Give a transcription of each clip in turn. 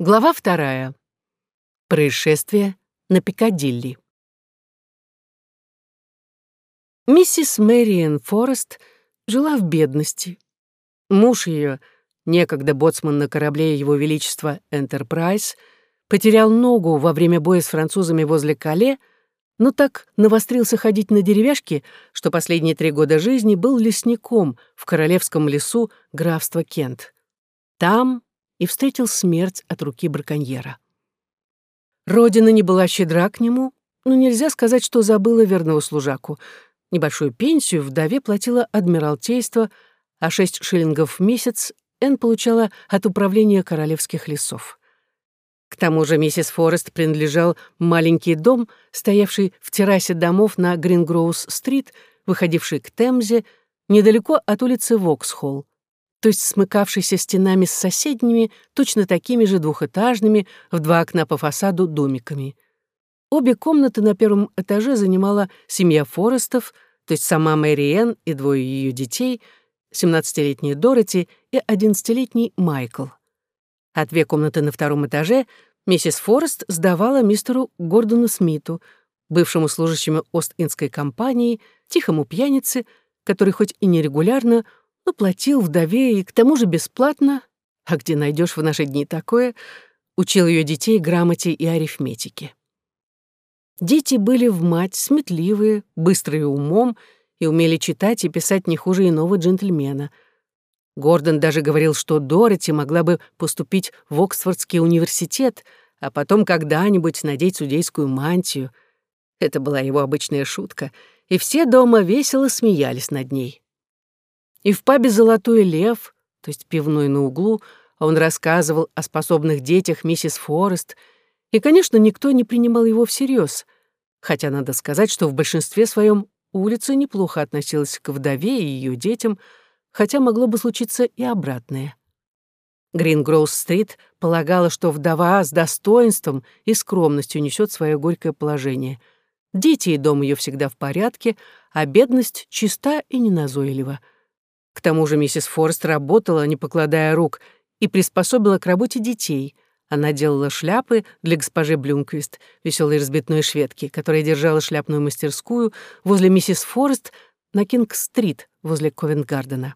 Глава вторая. Происшествие на Пикадилли. Миссис Мэриэн Форест жила в бедности. Муж ее, некогда боцман на корабле Его Величества «Энтерпрайз», потерял ногу во время боя с французами возле Кале, но так навострился ходить на деревяшке, что последние три года жизни был лесником в королевском лесу графства Кент. Там и встретил смерть от руки браконьера. Родина не была щедра к нему, но нельзя сказать, что забыла верного служаку. Небольшую пенсию вдове платила Адмиралтейство, а шесть шиллингов в месяц Энн получала от управления королевских лесов. К тому же миссис Форест принадлежал маленький дом, стоявший в террасе домов на Грингроуз-стрит, выходивший к Темзе, недалеко от улицы Воксхолл то есть смыкавшийся стенами с соседними, точно такими же двухэтажными, в два окна по фасаду, домиками. Обе комнаты на первом этаже занимала семья Форестов, то есть сама Мэри Энн и двое ее детей, 17-летняя Дороти и 11-летний Майкл. А две комнаты на втором этаже миссис Форест сдавала мистеру Гордону Смиту, бывшему служащему Ост-Индской компании, тихому пьянице, который хоть и нерегулярно, но платил вдове и к тому же бесплатно, а где найдешь в наши дни такое, учил ее детей грамоте и арифметике. Дети были в мать сметливые, быстрые умом и умели читать и писать не хуже иного джентльмена. Гордон даже говорил, что Дороти могла бы поступить в Оксфордский университет, а потом когда-нибудь надеть судейскую мантию. Это была его обычная шутка, и все дома весело смеялись над ней. И в пабе «Золотой лев», то есть пивной на углу, он рассказывал о способных детях миссис Форест, и, конечно, никто не принимал его всерьез, хотя надо сказать, что в большинстве своем улица неплохо относилась к вдове и ее детям, хотя могло бы случиться и обратное. Грингроуз-стрит полагала, что вдова с достоинством и скромностью несет свое горькое положение. Дети и дом ее всегда в порядке, а бедность чиста и неназойлива. К тому же миссис Форест работала, не покладая рук, и приспособила к работе детей. Она делала шляпы для госпожи Блюмквист, веселой разбитной шведки, которая держала шляпную мастерскую возле миссис Форест на Кинг-стрит возле Ковент-Гардена.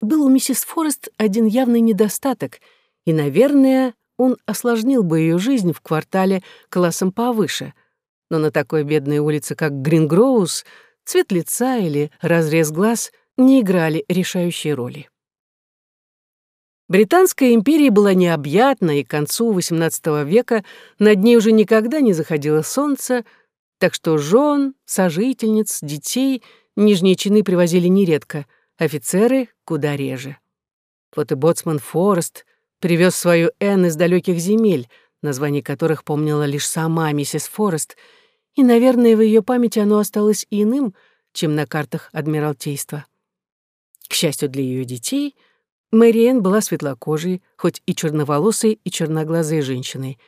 Был у миссис Форест один явный недостаток, и, наверное, он осложнил бы ее жизнь в квартале классом повыше. Но на такой бедной улице, как Грингроуз, цвет лица или разрез глаз не играли решающей роли. Британская империя была необъятна, и к концу XVIII века над ней уже никогда не заходило солнце, так что жен, сожительниц, детей нижние чины привозили нередко, офицеры — куда реже. Вот и боцман Форест привез свою Энн из далеких земель, название которых помнила лишь сама миссис Форест, и, наверное, в ее памяти оно осталось иным, чем на картах Адмиралтейства. К счастью для ее детей, Мэриэн была светлокожей, хоть и черноволосой, и черноглазой женщиной.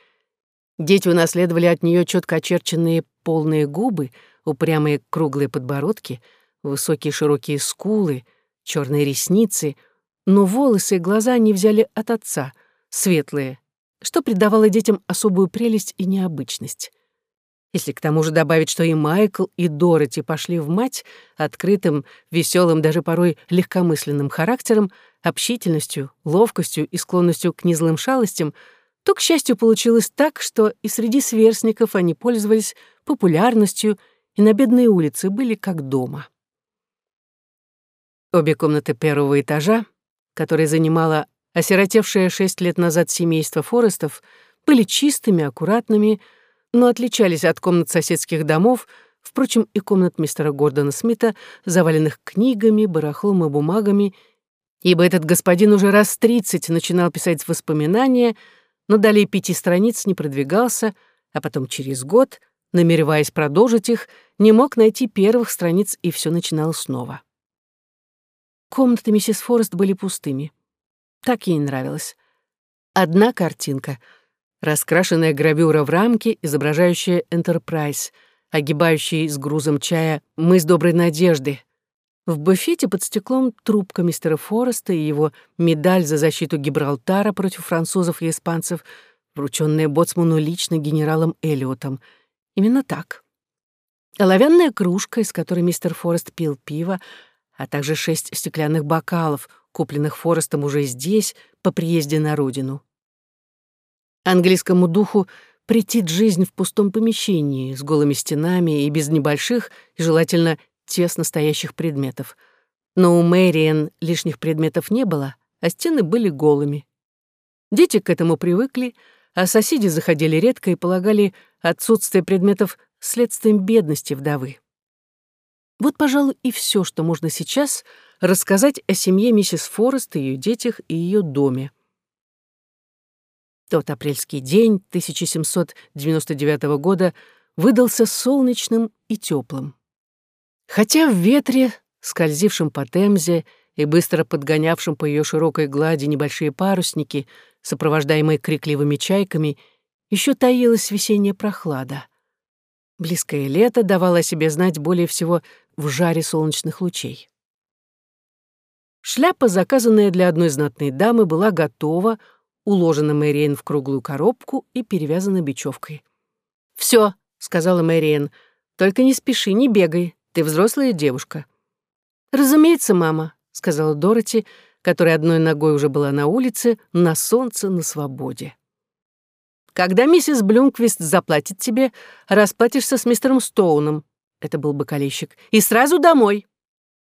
Дети унаследовали от нее четко очерченные полные губы, упрямые круглые подбородки, высокие широкие скулы, черные ресницы, но волосы и глаза не взяли от отца, светлые, что придавало детям особую прелесть и необычность. Если к тому же добавить, что и Майкл, и Дороти пошли в мать открытым, веселым, даже порой легкомысленным характером, общительностью, ловкостью и склонностью к незлым шалостям, то, к счастью, получилось так, что и среди сверстников они пользовались популярностью и на бедной улице были как дома. Обе комнаты первого этажа, которые занимала осиротевшее шесть лет назад семейство Форестов, были чистыми, аккуратными, но отличались от комнат соседских домов, впрочем, и комнат мистера Гордона Смита, заваленных книгами, барахлом и бумагами, ибо этот господин уже раз тридцать начинал писать воспоминания, но далее пяти страниц не продвигался, а потом через год, намереваясь продолжить их, не мог найти первых страниц и все начинал снова. Комнаты миссис Форест были пустыми. Так ей нравилось. Одна картинка — раскрашенная гравюра в рамке, изображающая «Энтерпрайз», огибающий с грузом чая мыс Доброй Надежды. В буфете под стеклом трубка мистера Фореста и его медаль за защиту Гибралтара против французов и испанцев, врученная боцману лично генералом Эллиотом. Именно так. Оловянная кружка, из которой мистер Форест пил пиво, а также шесть стеклянных бокалов, купленных Форестом уже здесь, по приезде на родину. Английскому духу претит жизнь в пустом помещении, с голыми стенами и без небольших, и желательно тесно стоящих предметов. Но у Мэриэн лишних предметов не было, а стены были голыми. Дети к этому привыкли, а соседи заходили редко и полагали отсутствие предметов следствием бедности вдовы. Вот, пожалуй, и все, что можно сейчас рассказать о семье миссис Форест, ее детях и ее доме. Тот апрельский день 1799 года выдался солнечным и теплым. Хотя в ветре, скользившем по Темзе и быстро подгонявшем по ее широкой глади небольшие парусники, сопровождаемые крикливыми чайками, еще таилась весенняя прохлада. Близкое лето давало о себе знать более всего в жаре солнечных лучей. Шляпа, заказанная для одной знатной дамы, была готова, уложена Мэриэн в круглую коробку и перевязана бечевкой. «Все», — сказала Мэриэн, — «только не спеши, не бегай, ты взрослая девушка». «Разумеется, мама», — сказала Дороти, которая одной ногой уже была на улице, на солнце, на свободе. «Когда миссис Блюмквист заплатит тебе, расплатишься с мистером Стоуном», — это был бокалейщик, — «и сразу домой».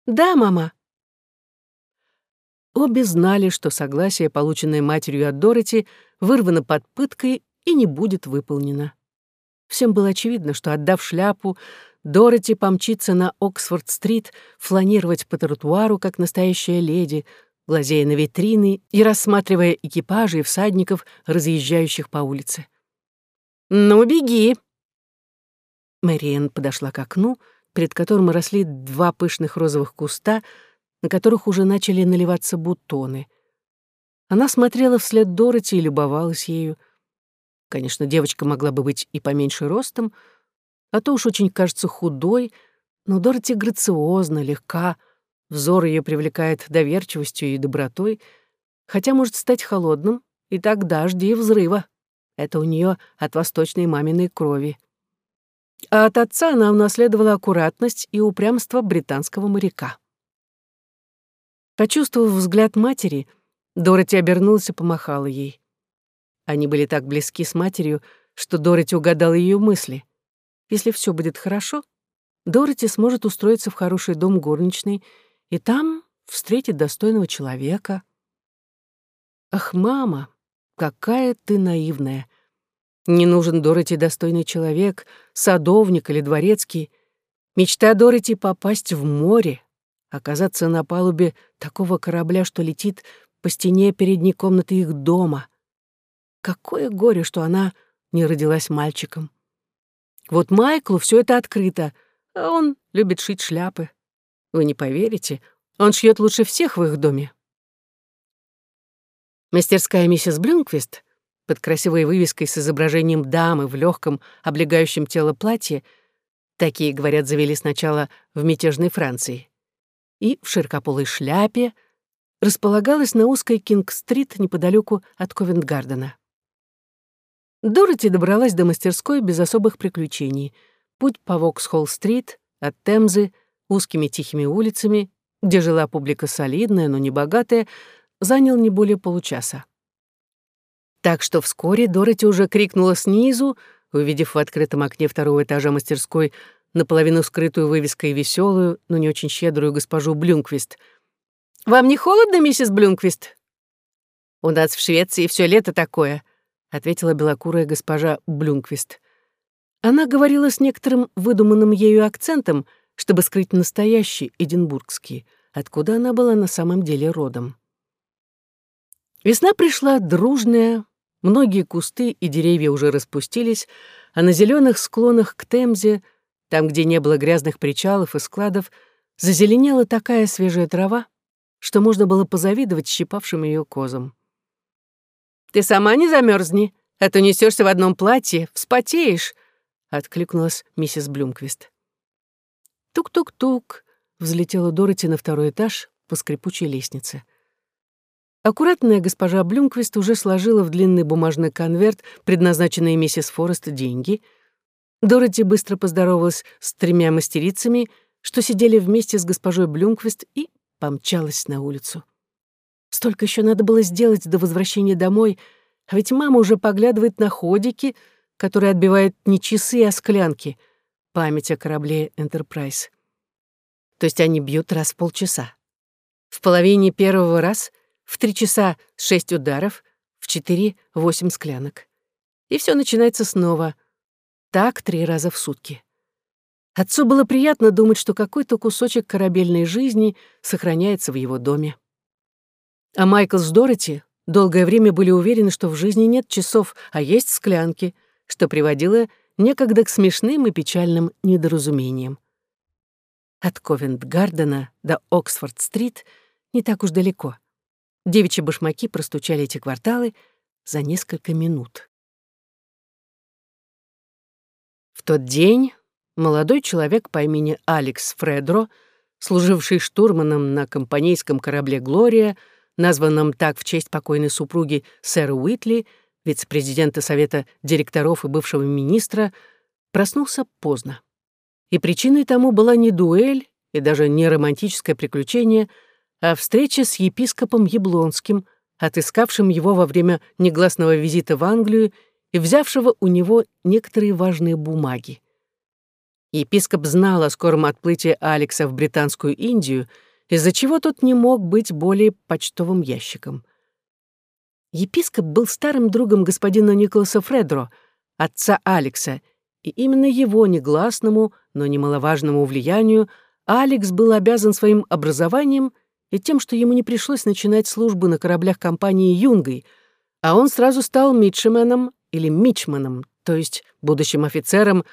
«Да, мама». Обе знали, что согласие, полученное матерью от Дороти, вырвано под пыткой и не будет выполнено. Всем было очевидно, что, отдав шляпу, Дороти помчится на Оксфорд-стрит фланировать по тротуару, как настоящая леди, глазея на витрины и рассматривая экипажи и всадников, разъезжающих по улице. «Ну, беги!» Мэриэн подошла к окну, перед которым росли два пышных розовых куста, на которых уже начали наливаться бутоны. Она смотрела вслед Дороти и любовалась ею. Конечно, девочка могла бы быть и поменьше ростом, а то уж очень кажется худой, но Дороти грациозна, легка, взор ее привлекает доверчивостью и добротой, хотя может стать холодным, и тогда жди взрыва. Это у нее от восточной маминой крови. А от отца она унаследовала аккуратность и упрямство британского моряка. Почувствовав взгляд матери, Дороти обернулась и помахала ей. Они были так близки с матерью, что Дороти угадала ее мысли. Если все будет хорошо, Дороти сможет устроиться в хороший дом горничной и там встретит достойного человека. Ах, мама, какая ты наивная. Не нужен Дороти достойный человек, садовник или дворецкий. Мечта Дороти попасть в море, оказаться на палубе такого корабля, что летит по стене передней комнаты их дома. Какое горе, что она не родилась мальчиком. Вот Майклу все это открыто, а он любит шить шляпы. Вы не поверите, он шьет лучше всех в их доме. Мастерская миссис Блюнквист под красивой вывеской с изображением дамы в легком, облегающем тело платье, такие, говорят, завели сначала в мятежной Франции, и в широкополой шляпе, располагалась на узкой Кинг-стрит неподалеку от Ковент-Гардена. Дороти добралась до мастерской без особых приключений. Путь по Воксхолл-стрит, от Темзы, узкими тихими улицами, где жила публика солидная, но не богатая, занял не более получаса. Так что вскоре Дороти уже крикнула снизу, увидев в открытом окне второго этажа мастерской наполовину скрытую вывеской веселую, но не очень щедрую госпожу Блюнквист. «Вам не холодно, миссис Блюнквист?» «У нас в Швеции все лето такое», — ответила белокурая госпожа Блюнквист. Она говорила с некоторым выдуманным ею акцентом, чтобы скрыть настоящий эдинбургский, откуда она была на самом деле родом. Весна пришла дружная, многие кусты и деревья уже распустились, а на зеленых склонах к Темзе, там, где не было грязных причалов и складов, зазеленела такая свежая трава, что можно было позавидовать щипавшим ее козам. Ты сама не замерзни, а то несешься в одном платье, вспотеешь», — откликнулась миссис Блюмквист. Тук-тук-тук. взлетела Дороти на второй этаж по скрипучей лестнице. Аккуратная госпожа Блюмквист уже сложила в длинный бумажный конверт, предназначенный миссис Форест, деньги. Дороти быстро поздоровалась с тремя мастерицами, что сидели вместе с госпожой Блюмквист, и помчалась на улицу. Столько еще надо было сделать до возвращения домой, а ведь мама уже поглядывает на ходики, которые отбивают не часы, а склянки. Память о корабле «Энтерпрайз». То есть они бьют раз в полчаса. В половине первого раз, в три часа шесть ударов, в четыре — восемь склянок. И все начинается снова. Так три раза в сутки. Отцу было приятно думать, что какой-то кусочек корабельной жизни сохраняется в его доме. А Майкл с Дороти долгое время были уверены, что в жизни нет часов, а есть склянки, что приводило некогда к смешным и печальным недоразумениям. От Ковент-Гардена до Оксфорд-стрит не так уж далеко. Девичьи башмаки простучали эти кварталы за несколько минут. В тот день молодой человек по имени Алекс Фредро, служивший штурманом на компанейском корабле «Глория», названном так в честь покойной супруги сэра Уитли, вице-президента Совета директоров и бывшего министра, проснулся поздно. И причиной тому была не дуэль и даже не романтическое приключение, а встреча с епископом Яблонским, отыскавшим его во время негласного визита в Англию и взявшего у него некоторые важные бумаги. Епископ знал о скором отплытии Алекса в Британскую Индию, из-за чего тот не мог быть более почтовым ящиком. Епископ был старым другом господина Николаса Фредро, отца Алекса, и именно его негласному, но немаловажному влиянию Алекс был обязан своим образованием и тем, что ему не пришлось начинать службу на кораблях компании «Юнгой», а он сразу стал митшеменом или мичманом, то есть будущим офицером,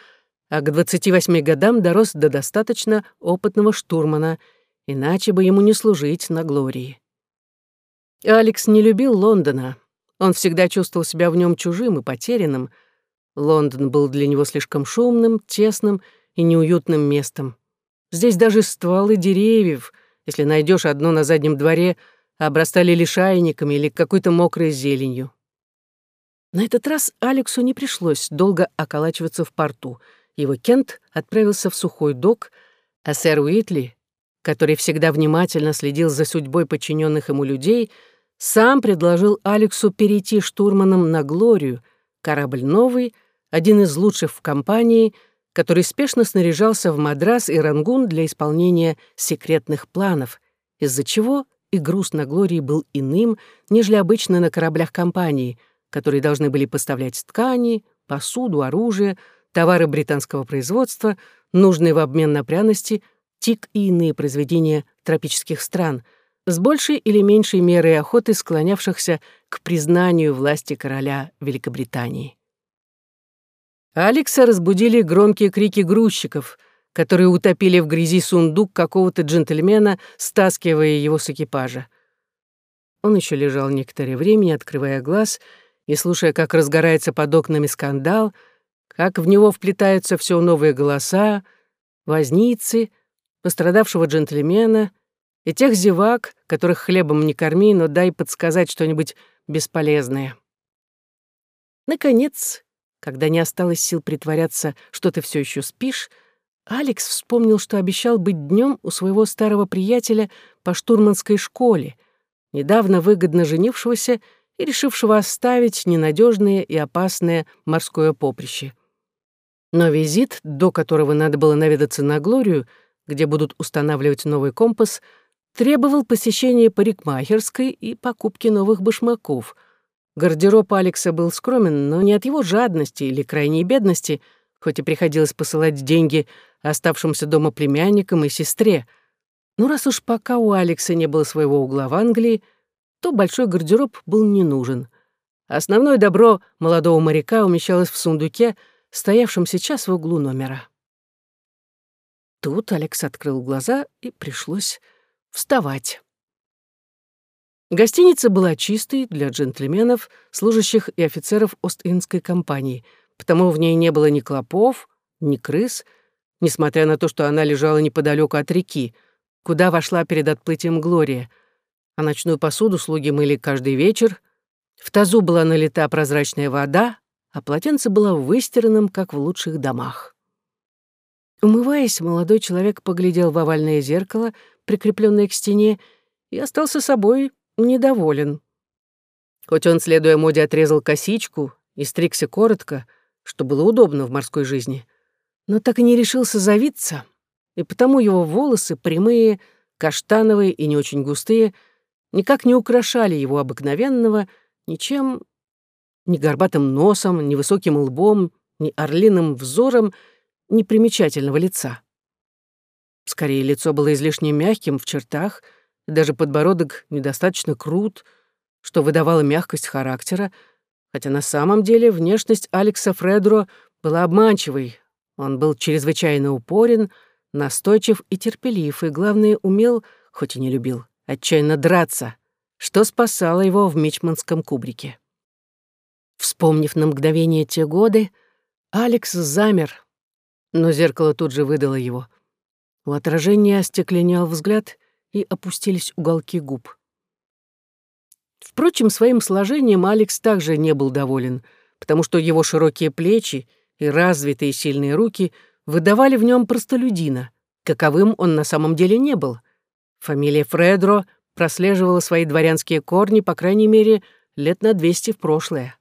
а к 28 годам дорос до достаточно опытного штурмана, иначе бы ему не служить на Глории. Алекс не любил Лондона. Он всегда чувствовал себя в нем чужим и потерянным. Лондон был для него слишком шумным, тесным и неуютным местом. Здесь даже стволы деревьев, если найдешь одно на заднем дворе, обрастали лишайниками или какой-то мокрой зеленью. На этот раз Алексу не пришлось долго околачиваться в порту — его Кент отправился в сухой док, а сэр Уитли, который всегда внимательно следил за судьбой подчиненных ему людей, сам предложил Алексу перейти штурманом на Глорию, корабль новый, один из лучших в компании, который спешно снаряжался в Мадрас и Рангун для исполнения секретных планов, из-за чего и груз на Глории был иным, нежели обычно на кораблях компании, которые должны были поставлять ткани, посуду, оружие, товары британского производства, нужные в обмен на пряности, тик и иные произведения тропических стран, с большей или меньшей мерой охоты склонявшихся к признанию власти короля Великобритании. Алекса разбудили громкие крики грузчиков, которые утопили в грязи сундук какого-то джентльмена, стаскивая его с экипажа. Он еще лежал некоторое время, открывая глаз и слушая, как разгорается под окнами скандал — как в него вплетаются все новые голоса, возницы, пострадавшего джентльмена и тех зевак, которых хлебом не корми, но дай подсказать что-нибудь бесполезное. Наконец, когда не осталось сил притворяться, что ты все еще спишь, Алекс вспомнил, что обещал быть днем у своего старого приятеля по штурманской школе, недавно выгодно женившегося и решившего оставить ненадежное и опасное морское поприще. Но визит, до которого надо было наведаться на Глорию, где будут устанавливать новый компас, требовал посещения парикмахерской и покупки новых башмаков. Гардероб Алекса был скромен, но не от его жадности или крайней бедности, хоть и приходилось посылать деньги оставшимся дома племянникам и сестре. Но раз уж пока у Алекса не было своего угла в Англии, то большой гардероб был не нужен. Основное добро молодого моряка умещалось в сундуке — стоявшим сейчас в углу номера. Тут Алекс открыл глаза, и пришлось вставать. Гостиница была чистой для джентльменов, служащих и офицеров Ост-Индской компании, потому в ней не было ни клопов, ни крыс, несмотря на то, что она лежала неподалеку от реки, куда вошла перед отплытием Глория, а ночную посуду слуги мыли каждый вечер, в тазу была налита прозрачная вода, а полотенце было выстиранным, как в лучших домах. Умываясь, молодой человек поглядел в овальное зеркало, прикрепленное к стене, и остался собой недоволен. Хоть он, следуя моде, отрезал косичку и стригся коротко, что было удобно в морской жизни, но так и не решился завиться, и потому его волосы, прямые, каштановые и не очень густые, никак не украшали его обыкновенного ничем, ни горбатым носом, ни высоким лбом, ни орлиным взором непримечательного лица. Скорее, лицо было излишне мягким в чертах, даже подбородок недостаточно крут, что выдавало мягкость характера, хотя на самом деле внешность Алекса Фредро была обманчивой. Он был чрезвычайно упорен, настойчив и терпелив, и, главное, умел, хоть и не любил, отчаянно драться, что спасало его в мичманском кубрике. Вспомнив на мгновение те годы, Алекс замер, но зеркало тут же выдало его. У отражения остекленел взгляд, и опустились уголки губ. Впрочем, своим сложением Алекс также не был доволен, потому что его широкие плечи и развитые сильные руки выдавали в нем простолюдина, каковым он на самом деле не был. Фамилия Фредро прослеживала свои дворянские корни, по крайней мере, лет на двести в прошлое.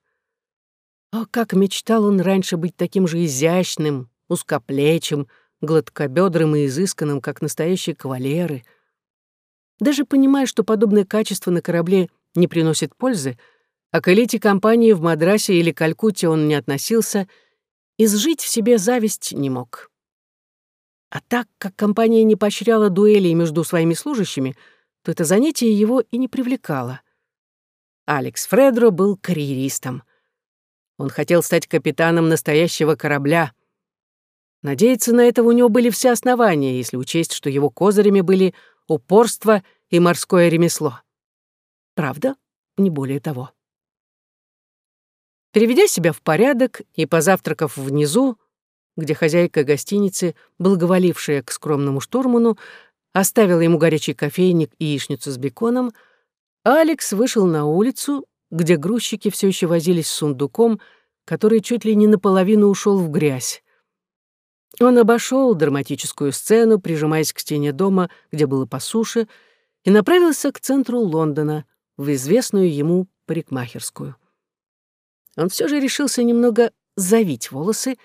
О, как мечтал он раньше быть таким же изящным, узкоплечим, гладкобедрым и изысканным, как настоящие кавалеры. Даже понимая, что подобное качество на корабле не приносит пользы, а к элите компании в Мадрасе или Калькутте он не относился, изжить в себе зависть не мог. А так как компания не поощряла дуэлей между своими служащими, то это занятие его и не привлекало. Алекс Фредро был карьеристом. Он хотел стать капитаном настоящего корабля — Надеяться на это у него были все основания, если учесть, что его козырями были упорство и морское ремесло. Правда, не более того. Переведя себя в порядок и позавтракав внизу, где хозяйка гостиницы, благоволившая к скромному штурману, оставила ему горячий кофейник и яичницу с беконом, Алекс вышел на улицу, где грузчики все еще возились с сундуком, который чуть ли не наполовину ушел в грязь. Он обошел драматическую сцену, прижимаясь к стене дома, где было по суше, и направился к центру Лондона, в известную ему парикмахерскую. Он все же решился немного завить волосы,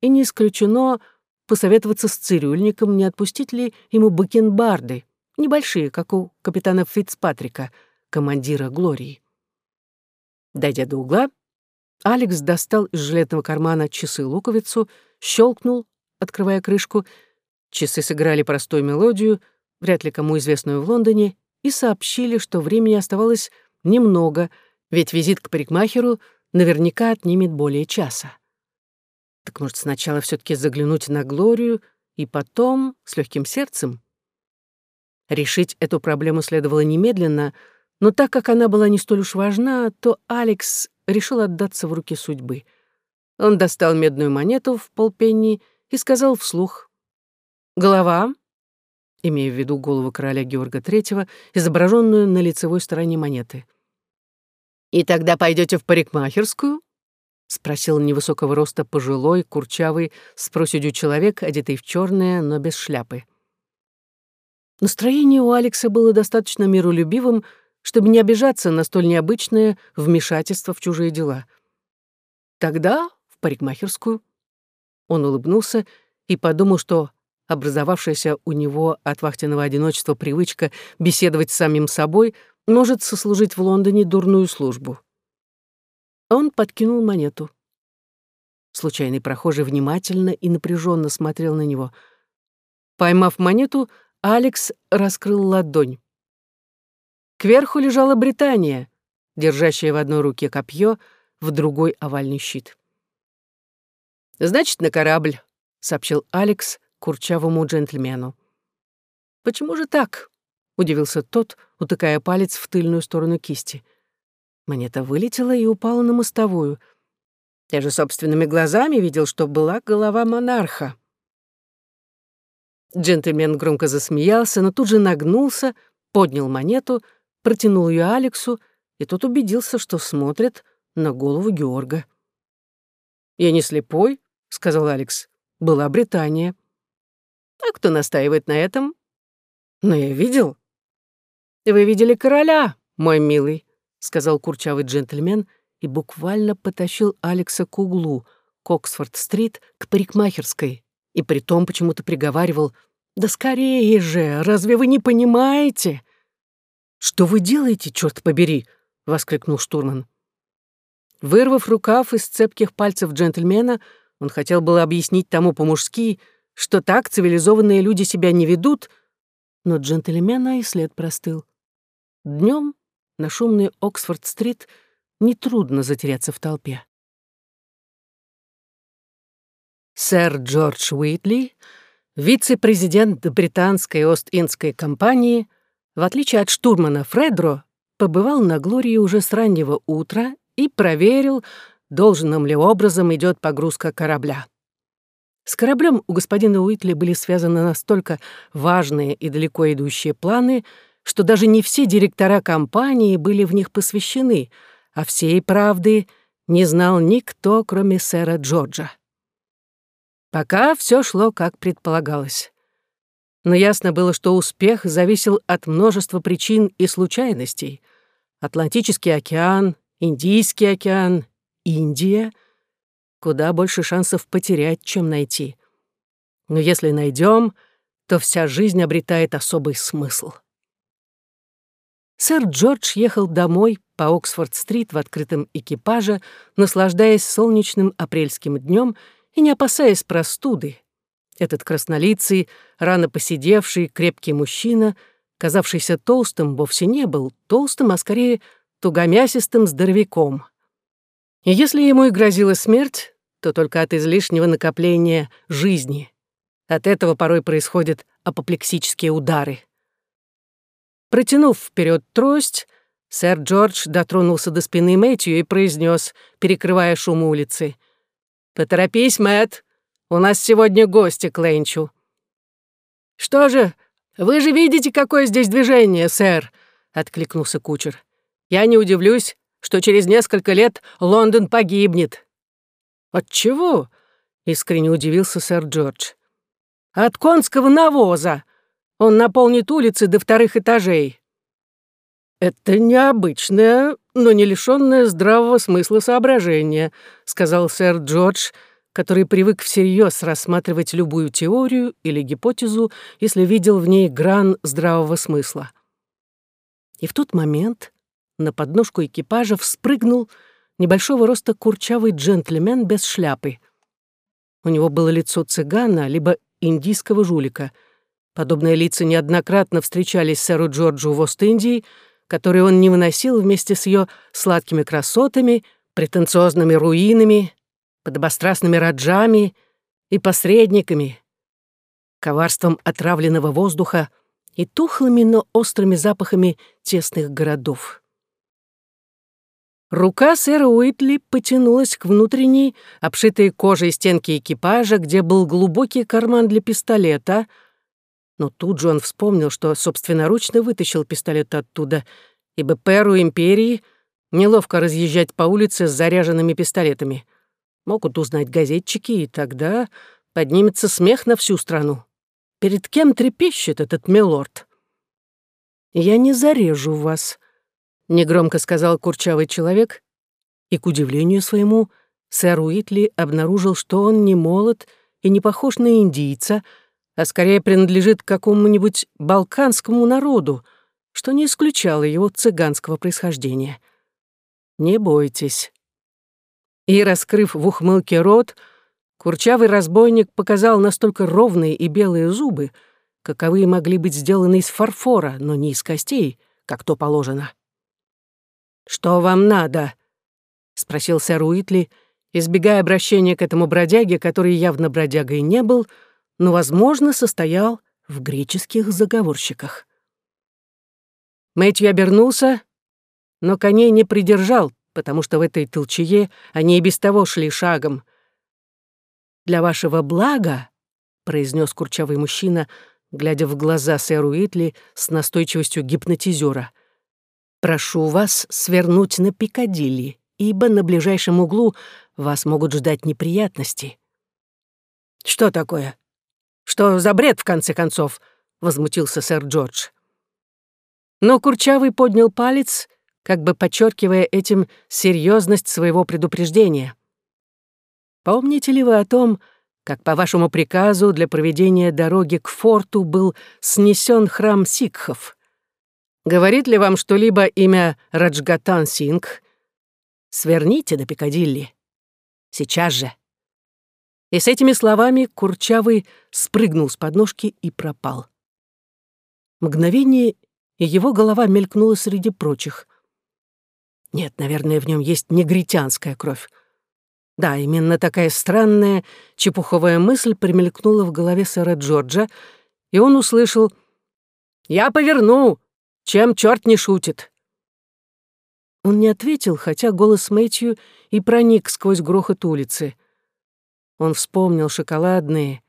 и не исключено посоветоваться с цирюльником, не отпустить ли ему бакенбарды, небольшие, как у капитана Фицпатрика, командира Глории. Дойдя до угла, Алекс достал из жилетного кармана часы-луковицу, щелкнул, открывая крышку. Часы сыграли простую мелодию, вряд ли кому известную в Лондоне, и сообщили, что времени оставалось немного, ведь визит к парикмахеру наверняка отнимет более часа. Так может, сначала все таки заглянуть на Глорию и потом, с легким сердцем? Решить эту проблему следовало немедленно, но так как она была не столь уж важна, то Алекс решил отдаться в руки судьбы. Он достал медную монету в полпенни и сказал вслух «Голова», имея в виду голову короля Георга III, изображенную на лицевой стороне монеты. «И тогда пойдете в парикмахерскую?» — спросил невысокого роста пожилой, курчавый, с проседью человек, одетый в черное, но без шляпы. Настроение у Алекса было достаточно миролюбивым, чтобы не обижаться на столь необычное вмешательство в чужие дела. Тогда в парикмахерскую. Он улыбнулся и подумал, что образовавшаяся у него от вахтенного одиночества привычка беседовать с самим собой может сослужить в Лондоне дурную службу. Он подкинул монету. Случайный прохожий внимательно и напряженно смотрел на него. Поймав монету, Алекс раскрыл ладонь. Кверху лежала Британия, держащая в одной руке копье, в другой — овальный щит. «Значит, на корабль», — сообщил Алекс курчавому джентльмену. «Почему же так?» — удивился тот, утыкая палец в тыльную сторону кисти. Монета вылетела и упала на мостовую. Я же собственными глазами видел, что была голова монарха. Джентльмен громко засмеялся, но тут же нагнулся, поднял монету, протянул ее Алексу, и тот убедился, что смотрит на голову Георга. «Я не слепой», — сказал Алекс. «Была Британия». «А кто настаивает на этом?» «Но я видел». «Вы видели короля, мой милый», — сказал курчавый джентльмен и буквально потащил Алекса к углу, к Оксфорд-стрит, к парикмахерской, и притом почему-то приговаривал «Да скорее же, разве вы не понимаете?» «Что вы делаете, черт побери?» — воскликнул штурман. Вырвав рукав из цепких пальцев джентльмена, он хотел было объяснить тому по-мужски, что так цивилизованные люди себя не ведут, но джентльмена и след простыл. Днем на шумной Оксфорд-стрит нетрудно затеряться в толпе. Сэр Джордж Уитли, вице-президент британской Ост-Индской компании, в отличие от штурмана Фредро, побывал на Глории уже с раннего утра и проверил, должным ли образом идет погрузка корабля. С кораблем у господина Уитли были связаны настолько важные и далеко идущие планы, что даже не все директора компании были в них посвящены, а всей правды не знал никто, кроме сэра Джорджа. Пока все шло, как предполагалось. Но ясно было, что успех зависел от множества причин и случайностей. Атлантический океан, Индийский океан, Индия — куда больше шансов потерять, чем найти. Но если найдем, то вся жизнь обретает особый смысл. Сэр Джордж ехал домой по Оксфорд-стрит в открытом экипаже, наслаждаясь солнечным апрельским днем и не опасаясь простуды. Этот краснолицый, рано посидевший, крепкий мужчина, казавшийся толстым, вовсе не был толстым, а скорее тугомясистым здоровяком. И если ему и грозила смерть, то только от излишнего накопления жизни. От этого порой происходят апоплексические удары. Протянув вперед трость, сэр Джордж дотронулся до спины Мэтью и произнес, перекрывая шум улицы. «Поторопись, Мэтт, у нас сегодня гости к Ленчу». «Что же, вы же видите, какое здесь движение, сэр», — откликнулся кучер. «Я не удивлюсь, что через несколько лет Лондон погибнет». «От чего?» — искренне удивился сэр Джордж. «От конского навоза. Он наполнит улицы до вторых этажей». «Это необычное, но не лишённое здравого смысла соображение», — сказал сэр Джордж, который привык всерьез рассматривать любую теорию или гипотезу, если видел в ней гран здравого смысла. И в тот момент на подножку экипажа вспрыгнул небольшого роста курчавый джентльмен без шляпы. У него было лицо цыгана, либо индийского жулика. Подобные лица неоднократно встречались сэру Джорджу в Ост-Индии, который он не выносил вместе с ее сладкими красотами, претенциозными руинами, подобострастными раджами и посредниками, коварством отравленного воздуха и тухлыми, но острыми запахами тесных городов. Рука сэра Уитли потянулась к внутренней, обшитой кожей стенке экипажа, где был глубокий карман для пистолета. Но тут же он вспомнил, что собственноручно вытащил пистолет оттуда, ибо Перу Империи неловко разъезжать по улице с заряженными пистолетами. Могут узнать газетчики, и тогда поднимется смех на всю страну. Перед кем трепещет этот милорд? «Я не зарежу вас», негромко сказал курчавый человек, и, к удивлению своему, сэр Уитли обнаружил, что он не молод и не похож на индийца, а скорее принадлежит какому-нибудь балканскому народу, что не исключало его цыганского происхождения. «Не бойтесь». И, раскрыв в ухмылке рот, курчавый разбойник показал настолько ровные и белые зубы, каковые могли быть сделаны из фарфора, но не из костей, как то положено. «Что вам надо?» — спросил сэр Уитли, избегая обращения к этому бродяге, который явно бродягой не был, но, возможно, состоял в греческих заговорщиках. Мэтью обернулся, но коней не придержал, потому что в этой толчее они и без того шли шагом. «Для вашего блага», — произнес курчавый мужчина, глядя в глаза сэру Уитли с настойчивостью гипнотизера. «Прошу вас свернуть на Пикадилли, ибо на ближайшем углу вас могут ждать неприятности». «Что такое? Что за бред, в конце концов?» — возмутился сэр Джордж. Но Курчавый поднял палец, как бы подчеркивая этим серьезность своего предупреждения. «Помните ли вы о том, как по вашему приказу для проведения дороги к форту был снесен храм сикхов? Говорит ли вам что-либо имя Раджгатан Сингх? Сверните до Пикадилли. Сейчас же». И с этими словами Курчавый спрыгнул с подножки и пропал. Мгновение, и его голова мелькнула среди прочих. Нет, наверное, в нем есть негритянская кровь. Да, именно такая странная, чепуховая мысль примелькнула в голове сэра Джорджа, и он услышал «Я поверну! Чем черт не шутит!» Он не ответил, хотя голос Мэтью и проник сквозь грохот улицы. Он вспомнил шоколадные,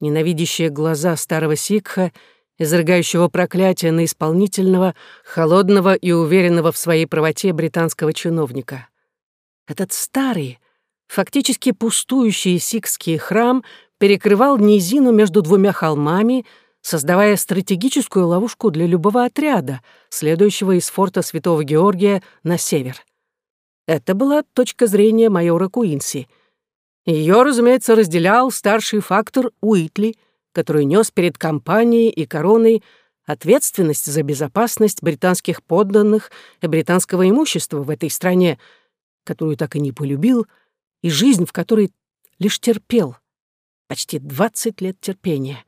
ненавидящие глаза старого сикха изрыгающего проклятие на исполнительного, холодного и уверенного в своей правоте британского чиновника. Этот старый, фактически пустующий сикский храм перекрывал низину между двумя холмами, создавая стратегическую ловушку для любого отряда, следующего из форта Святого Георгия на север. Это была точка зрения майора Куинси. Ее, разумеется, разделял старший фактор Уитли — который нес перед компанией и короной ответственность за безопасность британских подданных и британского имущества в этой стране, которую так и не полюбил, и жизнь, в которой лишь терпел. Почти 20 лет терпения.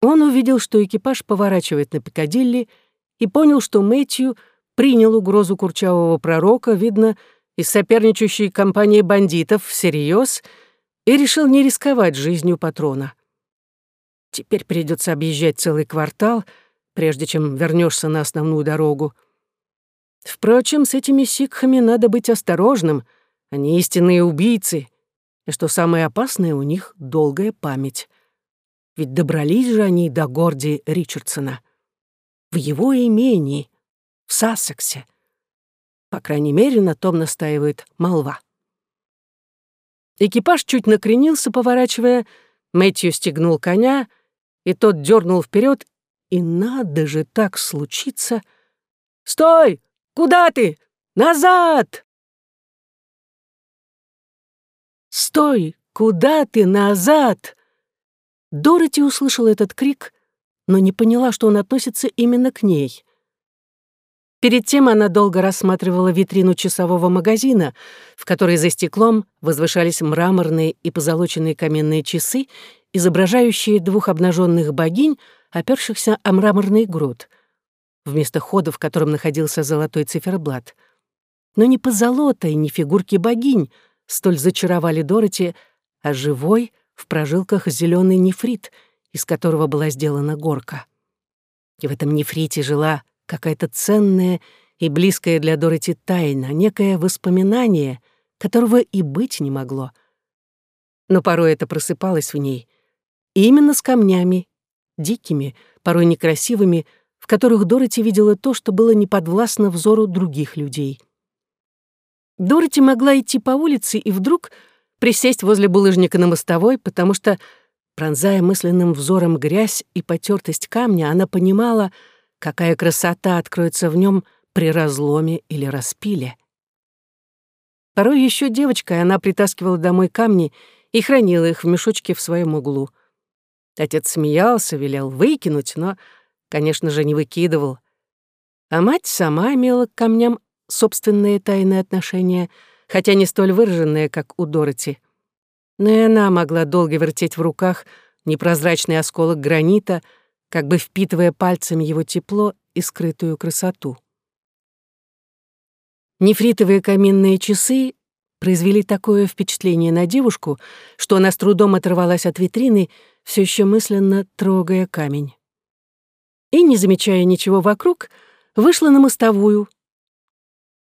Он увидел, что экипаж поворачивает на Пикадилли, и понял, что Мэтью принял угрозу курчавого пророка, видно, из соперничающей компании бандитов всерьез — и решил не рисковать жизнью патрона. Теперь придется объезжать целый квартал, прежде чем вернешься на основную дорогу. Впрочем, с этими сикхами надо быть осторожным, они истинные убийцы, и что самое опасное, у них долгая память. Ведь добрались же они до Горди Ричардсона. В его имении, в Сассексе. По крайней мере, на том настаивает молва. Экипаж чуть накренился, поворачивая, Мэтью стегнул коня, и тот дернул вперед, и надо же так случиться. «Стой! Куда ты? Назад!» «Стой! Куда ты? Назад!» Дороти услышала этот крик, но не поняла, что он относится именно к ней. Перед тем она долго рассматривала витрину часового магазина, в которой за стеклом возвышались мраморные и позолоченные каменные часы, изображающие двух обнаженных богинь, опершихся о мраморный груд, вместо хода, в котором находился золотой циферблат. Но не позолота и не фигурки богинь столь зачаровали Дороти, а живой в прожилках зеленый нефрит, из которого была сделана горка. И в этом нефрите жила какая-то ценная и близкая для Дороти тайна, некое воспоминание, которого и быть не могло. Но порой это просыпалось в ней. И именно с камнями, дикими, порой некрасивыми, в которых Дороти видела то, что было неподвластно взору других людей. Дороти могла идти по улице и вдруг присесть возле булыжника на мостовой, потому что, пронзая мысленным взором грязь и потертость камня, она понимала — Какая красота откроется в нем при разломе или распиле. Порой еще девочкой она притаскивала домой камни и хранила их в мешочке в своем углу. Отец смеялся, велел выкинуть, но, конечно же, не выкидывал. А мать сама имела к камням собственные тайные отношения, хотя не столь выраженные, как у Дороти. Но и она могла долго вертеть в руках непрозрачный осколок гранита — как бы впитывая пальцами его тепло и скрытую красоту. Нефритовые каминные часы произвели такое впечатление на девушку, что она с трудом оторвалась от витрины, все еще мысленно трогая камень. И, не замечая ничего вокруг, вышла на мостовую,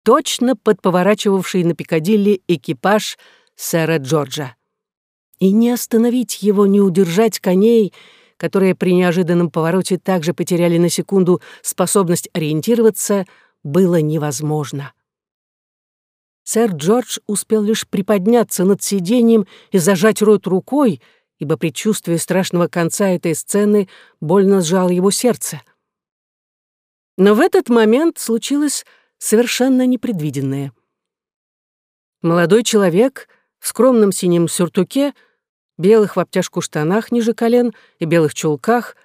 точно под поворачивавший на Пикадилли экипаж сэра Джорджа. И не остановить его, не удержать коней, которые при неожиданном повороте также потеряли на секунду способность ориентироваться, было невозможно. Сэр Джордж успел лишь приподняться над сиденьем и зажать рот рукой, ибо предчувствие страшного конца этой сцены больно сжало его сердце. Но в этот момент случилось совершенно непредвиденное. Молодой человек в скромном синем сюртуке, белых в обтяжку штанах ниже колен и белых чулках,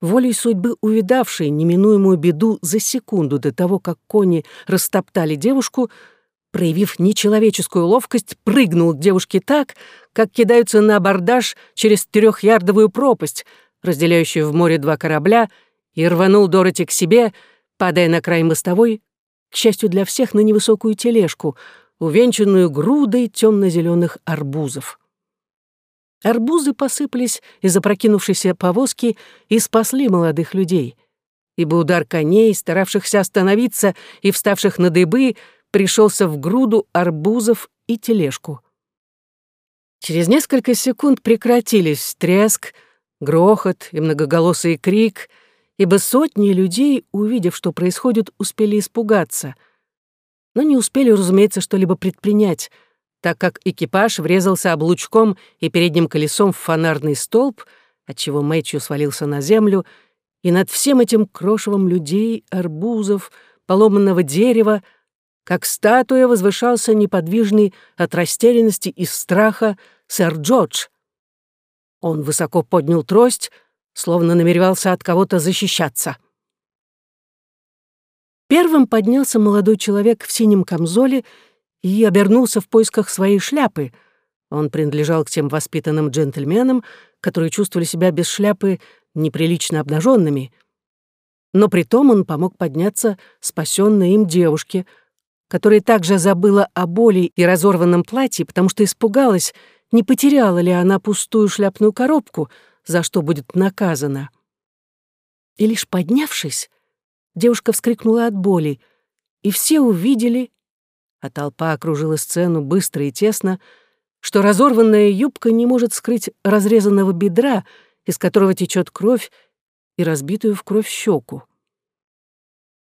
волей судьбы увидавший неминуемую беду за секунду до того, как кони растоптали девушку, проявив нечеловеческую ловкость, прыгнул к девушке так, как кидаются на абордаж через трехярдовую пропасть, разделяющую в море два корабля, и рванул Дороти к себе, падая на край мостовой, к счастью для всех, на невысокую тележку, увенчанную грудой темно-зеленых арбузов. Арбузы посыпались из опрокинувшейся повозки и спасли молодых людей, ибо удар коней, старавшихся остановиться и вставших на дыбы, пришелся в груду арбузов и тележку. Через несколько секунд прекратились треск, грохот и многоголосый крик, ибо сотни людей, увидев, что происходит, успели испугаться. Но не успели, разумеется, что-либо предпринять, так как экипаж врезался облучком и передним колесом в фонарный столб, отчего Мэтью свалился на землю, и над всем этим крошевом людей, арбузов, поломанного дерева — как статуя возвышался неподвижный от растерянности и страха сэр Джордж. Он высоко поднял трость, словно намеревался от кого-то защищаться. Первым поднялся молодой человек в синем камзоле и обернулся в поисках своей шляпы. Он принадлежал к тем воспитанным джентльменам, которые чувствовали себя без шляпы неприлично обнаженными. Но при том он помог подняться спасенной им девушке — которая также забыла о боли и разорванном платье, потому что испугалась, не потеряла ли она пустую шляпную коробку, за что будет наказана. И лишь поднявшись, девушка вскрикнула от боли, и все увидели, а толпа окружила сцену быстро и тесно, что разорванная юбка не может скрыть разрезанного бедра, из которого течет кровь, и разбитую в кровь щеку.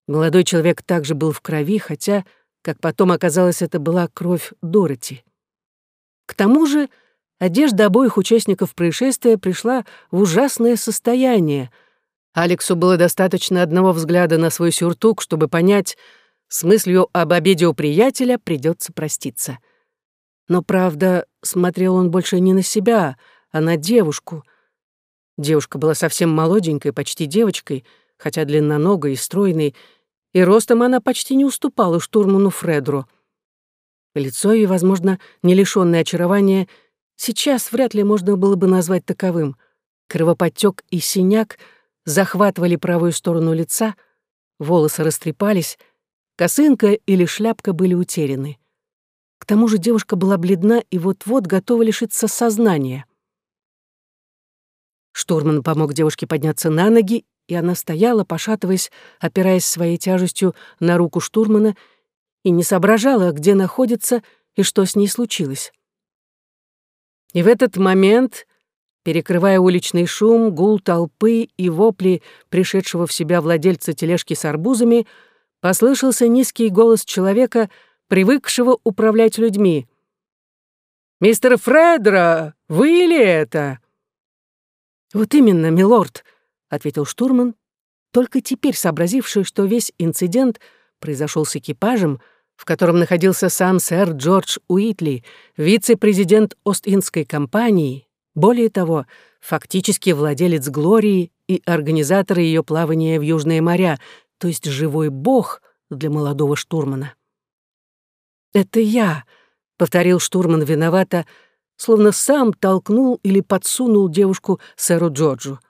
Молодой человек также был в крови, хотя как потом оказалось, это была кровь Дороти. К тому же одежда обоих участников происшествия пришла в ужасное состояние. Алексу было достаточно одного взгляда на свой сюртук, чтобы понять, с мыслью об обеде у приятеля придется проститься. Но, правда, смотрел он больше не на себя, а на девушку. Девушка была совсем молоденькой, почти девочкой, хотя длинноногой и стройной, и ростом она почти не уступала штурману Фредру. Лицо ее, возможно, не лишённое очарования, сейчас вряд ли можно было бы назвать таковым. Кровоподтек и синяк захватывали правую сторону лица, волосы растрепались, косынка или шляпка были утеряны. К тому же девушка была бледна и вот-вот готова лишиться сознания. Штурман помог девушке подняться на ноги и она стояла, пошатываясь, опираясь своей тяжестью на руку штурмана, и не соображала, где находится и что с ней случилось. И в этот момент, перекрывая уличный шум, гул толпы и вопли пришедшего в себя владельца тележки с арбузами, послышался низкий голос человека, привыкшего управлять людьми. «Мистер Фредро, вы ли это?» «Вот именно, милорд», ответил штурман, только теперь сообразивший, что весь инцидент произошел с экипажем, в котором находился сам сэр Джордж Уитли, вице-президент Ост-Индской компании, более того, фактически владелец Глории и организатор ее плавания в Южные моря, то есть живой бог для молодого штурмана. «Это я», — повторил штурман виновато, словно сам толкнул или подсунул девушку сэру Джорджу.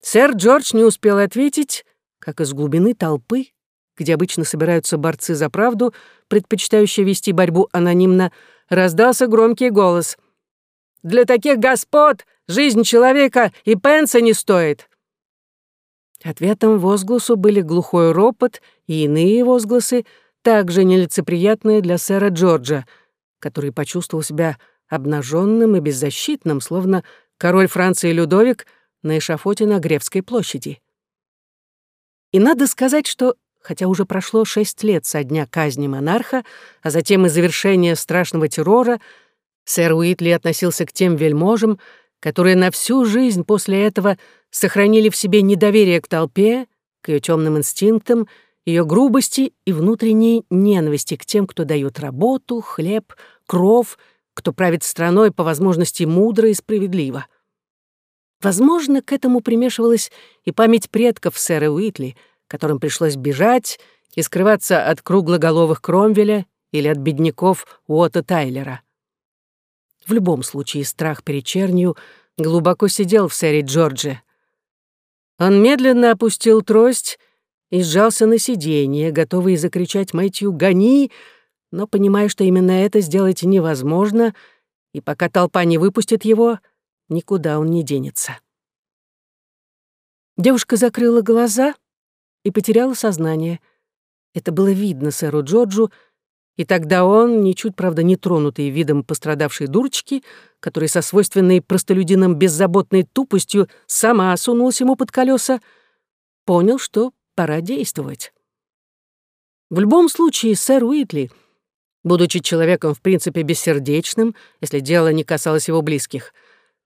Сэр Джордж не успел ответить, как из глубины толпы, где обычно собираются борцы за правду, предпочитающие вести борьбу анонимно, раздался громкий голос. «Для таких господ жизнь человека и пенса не стоит!» Ответом возгласу были глухой ропот и иные возгласы, также нелицеприятные для сэра Джорджа, который почувствовал себя обнаженным и беззащитным, словно король Франции Людовик на эшафоте на Гревской площади. И надо сказать, что, хотя уже прошло шесть лет со дня казни монарха, а затем и завершения страшного террора, сэр Уитли относился к тем вельможам, которые на всю жизнь после этого сохранили в себе недоверие к толпе, к ее темным инстинктам, ее грубости и внутренней ненависти к тем, кто дает работу, хлеб, кров, кто правит страной по возможности мудро и справедливо. Возможно, к этому примешивалась и память предков сэра Уитли, которым пришлось бежать и скрываться от круглоголовых Кромвеля или от бедняков Уотта Тайлера. В любом случае страх перед чернью глубоко сидел в сэре Джордже. Он медленно опустил трость и сжался на сиденье, готовый закричать Мэтью «Гони!», но понимая, что именно это сделать невозможно, и пока толпа не выпустит его, никуда он не денется. Девушка закрыла глаза и потеряла сознание. Это было видно сэру Джорджу, и тогда он, ничуть, правда, не тронутый видом пострадавшей дурочки, который со свойственной простолюдинам беззаботной тупостью сама осунулась ему под колеса, понял, что пора действовать. В любом случае, сэр Уитли, будучи человеком в принципе бессердечным, если дело не касалось его близких,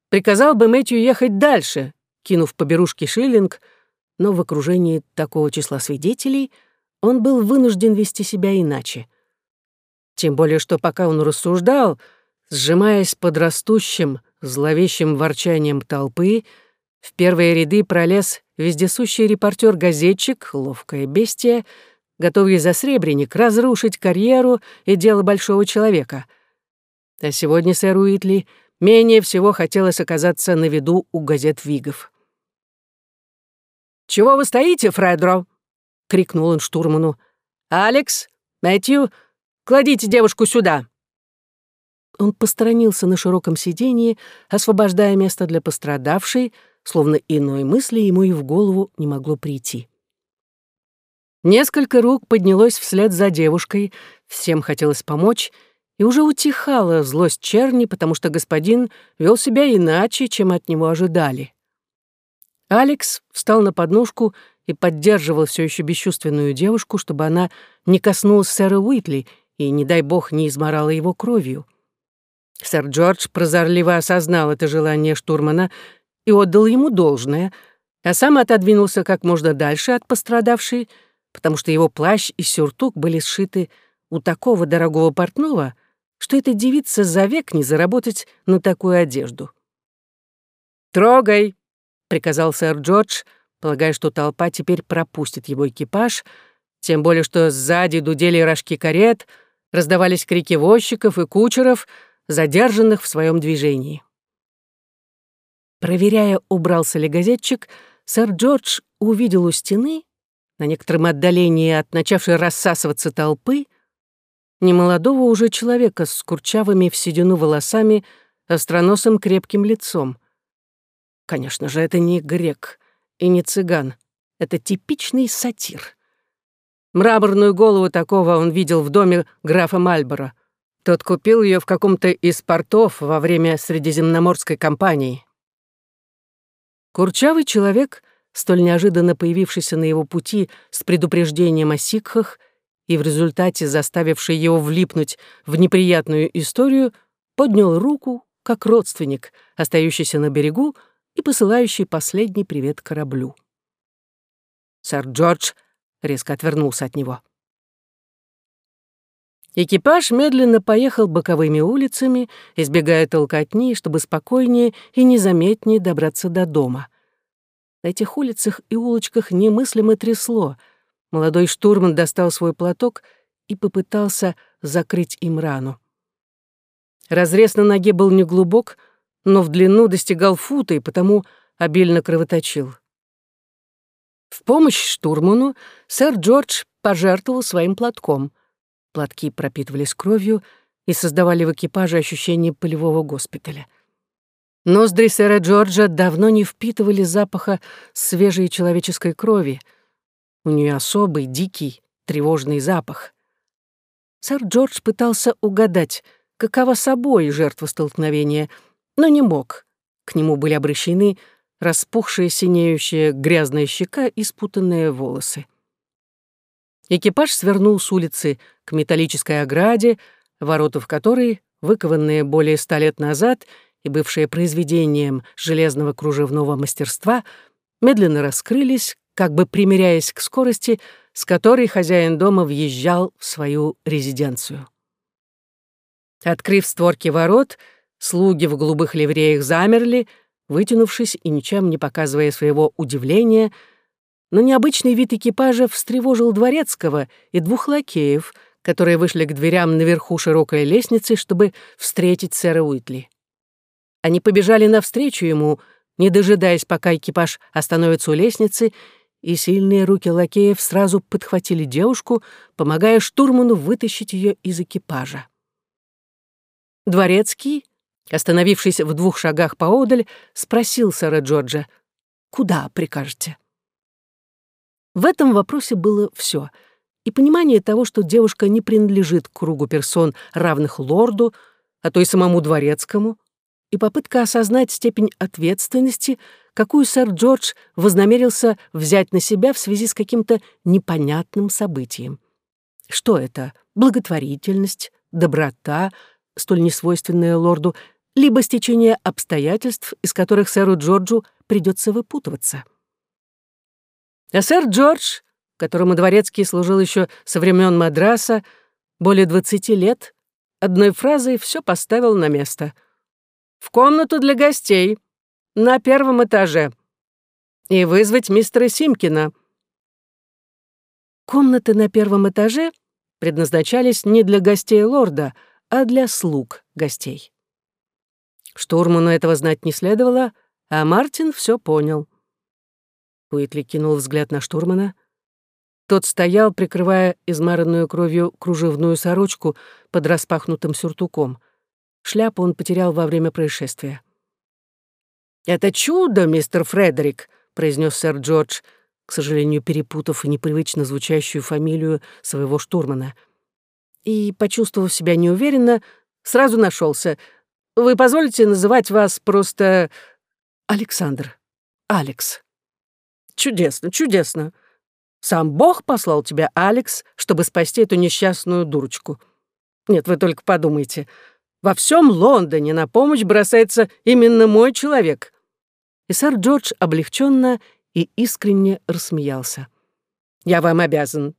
приказал бы Мэтью ехать дальше, кинув по берушке шиллинг, но в окружении такого числа свидетелей он был вынужден вести себя иначе — тем более, что пока он рассуждал, сжимаясь под растущим, зловещим ворчанием толпы, в первые ряды пролез вездесущий репортер-газетчик, ловкое бестие, готовый за сребреник разрушить карьеру и дело большого человека. А сегодня сэр Уитли менее всего хотелось оказаться на виду у газет Вигов. «Чего вы стоите, Фредро?» — крикнул он штурману. «Алекс, Мэтью, Кладите девушку сюда!» Он посторонился на широком сиденье, освобождая место для пострадавшей, словно иной мысли ему и в голову не могло прийти. Несколько рук поднялось вслед за девушкой, всем хотелось помочь, и уже утихала злость черни, потому что господин вел себя иначе, чем от него ожидали. Алекс встал на подножку и поддерживал все еще бесчувственную девушку, чтобы она не коснулась сэра Уитли и, не дай бог, не изморала его кровью. Сэр Джордж прозорливо осознал это желание штурмана и отдал ему должное, а сам отодвинулся как можно дальше от пострадавшей, потому что его плащ и сюртук были сшиты у такого дорогого портного, что эта девица за век не заработать на такую одежду. «Трогай!» — приказал сэр Джордж, полагая, что толпа теперь пропустит его экипаж, тем более что сзади дудели рожки карет — раздавались крики возчиков и кучеров, задержанных в своем движении. Проверяя, убрался ли газетчик, сэр Джордж увидел у стены, на некотором отдалении от начавшей рассасываться толпы, немолодого уже человека с курчавыми в седину волосами, остроносым крепким лицом. Конечно же, это не грек и не цыган, это типичный сатир. Мраморную голову такого он видел в доме графа Мальборо. Тот купил ее в каком-то из портов во время Средиземноморской кампании. Курчавый человек, столь неожиданно появившийся на его пути с предупреждением о сикхах и в результате заставивший его влипнуть в неприятную историю, поднял руку, как родственник, остающийся на берегу и посылающий последний привет кораблю. Сэр Джордж резко отвернулся от него. Экипаж медленно поехал боковыми улицами, избегая толкотни, чтобы спокойнее и незаметнее добраться до дома. На этих улицах и улочках немыслимо трясло. Молодой штурман достал свой платок и попытался закрыть им рану. Разрез на ноге был неглубок, но в длину достигал фута и потому обильно кровоточил. В помощь штурману сэр Джордж пожертвовал своим платком. Платки пропитывались кровью и создавали в экипаже ощущение полевого госпиталя. Ноздри сэра Джорджа давно не впитывали запаха свежей человеческой крови. У нее особый, дикий, тревожный запах. Сэр Джордж пытался угадать, какова собой жертва столкновения, но не мог. К нему были обращены распухшая, синеющая, грязная щека и спутанные волосы. Экипаж свернул с улицы к металлической ограде, ворота в которой, выкованные более ста лет назад и бывшие произведением железного кружевного мастерства, медленно раскрылись, как бы примиряясь к скорости, с которой хозяин дома въезжал в свою резиденцию. Открыв створки ворот, слуги в голубых ливреях замерли, вытянувшись и ничем не показывая своего удивления, но необычный вид экипажа встревожил дворецкого и двух лакеев, которые вышли к дверям наверху широкой лестницы, чтобы встретить сэра Уитли. Они побежали навстречу ему, не дожидаясь, пока экипаж остановится у лестницы, и сильные руки лакеев сразу подхватили девушку, помогая штурману вытащить ее из экипажа. Дворецкий, остановившись в двух шагах поодаль, спросил сэра Джорджа, «Куда прикажете?» В этом вопросе было все, и понимание того, что девушка не принадлежит к кругу персон, равных лорду, а то и самому дворецкому, и попытка осознать степень ответственности, какую сэр Джордж вознамерился взять на себя в связи с каким-то непонятным событием. Что это? Благотворительность, доброта, столь несвойственное лорду, либо стечение обстоятельств, из которых сэру Джорджу придется выпутываться. А сэр Джордж, которому дворецкий служил еще со времен Мадраса, более двадцати лет, одной фразой все поставил на место. «В комнату для гостей, на первом этаже, и вызвать мистера Симкина». Комнаты на первом этаже предназначались не для гостей лорда, а для слуг гостей. Штурману этого знать не следовало, а Мартин все понял. Уитли кинул взгляд на штурмана. Тот стоял, прикрывая измаранную кровью кружевную сорочку под распахнутым сюртуком. Шляпу он потерял во время происшествия. «Это чудо, мистер Фредерик», — произнес сэр Джордж, к сожалению, перепутав непривычно звучащую фамилию своего штурмана — и, почувствовав себя неуверенно, сразу нашелся. «Вы позволите называть вас просто Александр? Алекс?» «Чудесно, чудесно. Сам Бог послал тебя, Алекс, чтобы спасти эту несчастную дурочку. Нет, вы только подумайте. Во всем Лондоне на помощь бросается именно мой человек». И сэр Джордж облегченно и искренне рассмеялся. «Я вам обязан.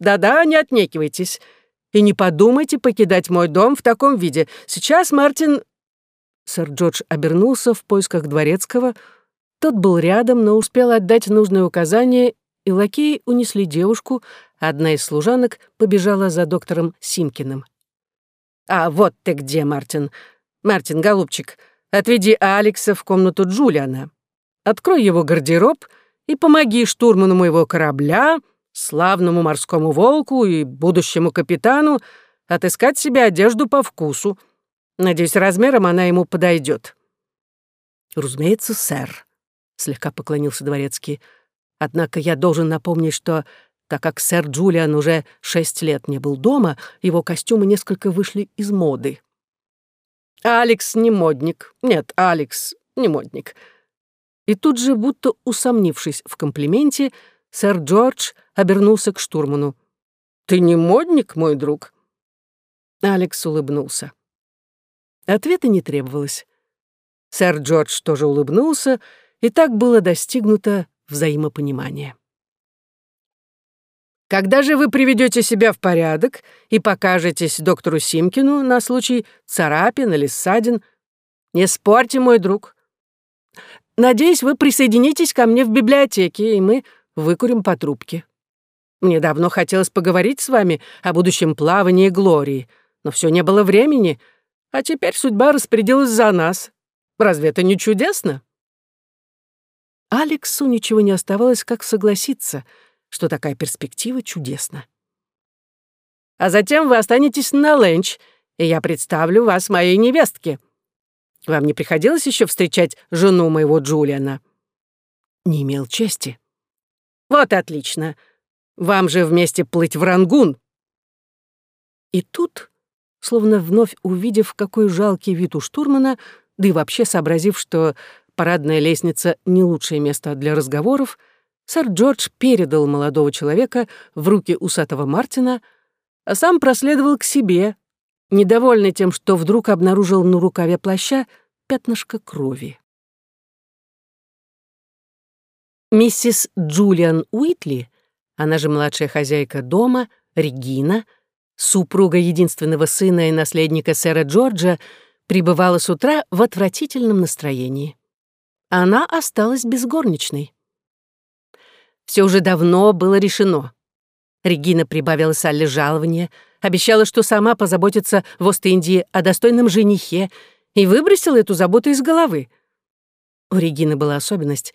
Да-да, не отнекивайтесь. И не подумайте покидать мой дом в таком виде. Сейчас Мартин...» Сэр Джордж обернулся в поисках дворецкого. Тот был рядом, но успел отдать нужное указание, и лакеи унесли девушку, а одна из служанок побежала за доктором Симкиным. «А вот ты где, Мартин! Мартин, голубчик, отведи Алекса в комнату Джулиана. Открой его гардероб и помоги штурману моего корабля славному морскому волку и будущему капитану отыскать себе одежду по вкусу. Надеюсь, размером она ему подойдет. «Разумеется, сэр», — слегка поклонился дворецкий. «Однако я должен напомнить, что, так как сэр Джулиан уже шесть лет не был дома, его костюмы несколько вышли из моды». «Алекс не модник. Нет, Алекс не модник». И тут же, будто усомнившись в комплименте, сэр Джордж обернулся к штурману. «Ты не модник, мой друг?» Алекс улыбнулся. Ответа не требовалось. Сэр Джордж тоже улыбнулся, и так было достигнуто взаимопонимание. «Когда же вы приведете себя в порядок и покажетесь доктору Симкину на случай царапин или ссадин? Не спорьте, мой друг. Надеюсь, вы присоединитесь ко мне в библиотеке, и мы выкурим по трубке». Мне давно хотелось поговорить с вами о будущем плавании Глории, но все не было времени, а теперь судьба распорядилась за нас. Разве это не чудесно?» Алексу ничего не оставалось, как согласиться, что такая перспектива чудесна. «А затем вы останетесь на ленч, и я представлю вас моей невестке. Вам не приходилось еще встречать жену моего Джулиана?» «Не имел чести». «Вот отлично. Вам же вместе плыть в Рангун!» И тут словно вновь увидев, какой жалкий вид у штурмана, да и вообще сообразив, что парадная лестница — не лучшее место для разговоров, сэр Джордж передал молодого человека в руки усатого Мартина, а сам проследовал к себе, недовольный тем, что вдруг обнаружил на рукаве плаща пятнышко крови. Миссис Джулиан Уитли, она же младшая хозяйка дома, Регина, супруга единственного сына и наследника сэра Джорджа, пребывала с утра в отвратительном настроении. Она осталась без горничной. Все уже давно было решено. Регина прибавила Салли жалование, обещала, что сама позаботится в Ост-Индии о достойном женихе и выбросила эту заботу из головы. У Регины была особенность.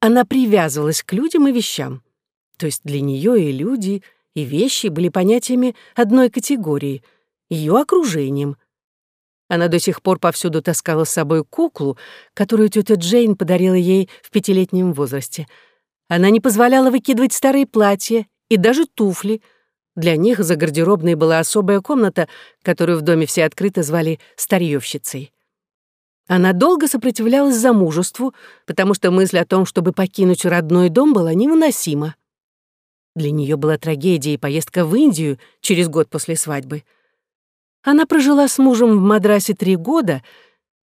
Она привязывалась к людям и вещам. То есть для нее и люди, и вещи были понятиями одной категории, ее окружением. Она до сих пор повсюду таскала с собой куклу, которую тетя Джейн подарила ей в пятилетнем возрасте. Она не позволяла выкидывать старые платья и даже туфли. Для них за гардеробной была особая комната, которую в доме все открыто звали «старьёвщицей». Она долго сопротивлялась замужеству, потому что мысль о том, чтобы покинуть родной дом, была невыносима. Для нее была трагедией поездка в Индию через год после свадьбы. Она прожила с мужем в Мадрасе три года,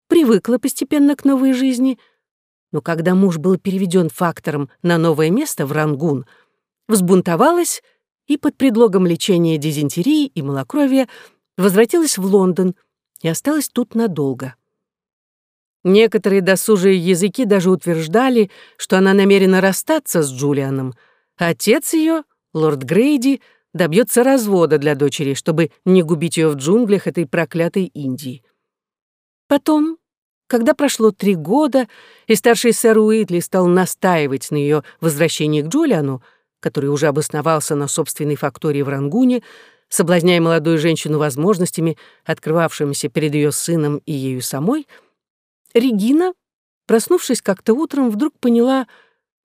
привыкла постепенно к новой жизни, но когда муж был переведен фактором на новое место в Рангун, взбунтовалась и под предлогом лечения дизентерии и малокровия возвратилась в Лондон и осталась тут надолго. Некоторые досужие языки даже утверждали, что она намерена расстаться с Джулианом. Отец ее, лорд Грейди, добьется развода для дочери, чтобы не губить ее в джунглях этой проклятой Индии. Потом, когда прошло три года, и старший сэр Уитли стал настаивать на ее возвращении к Джулиану, который уже обосновался на собственной фактории в Рангуне, соблазняя молодую женщину возможностями, открывавшимися перед ее сыном и ею самой, — Регина, проснувшись как-то утром, вдруг поняла,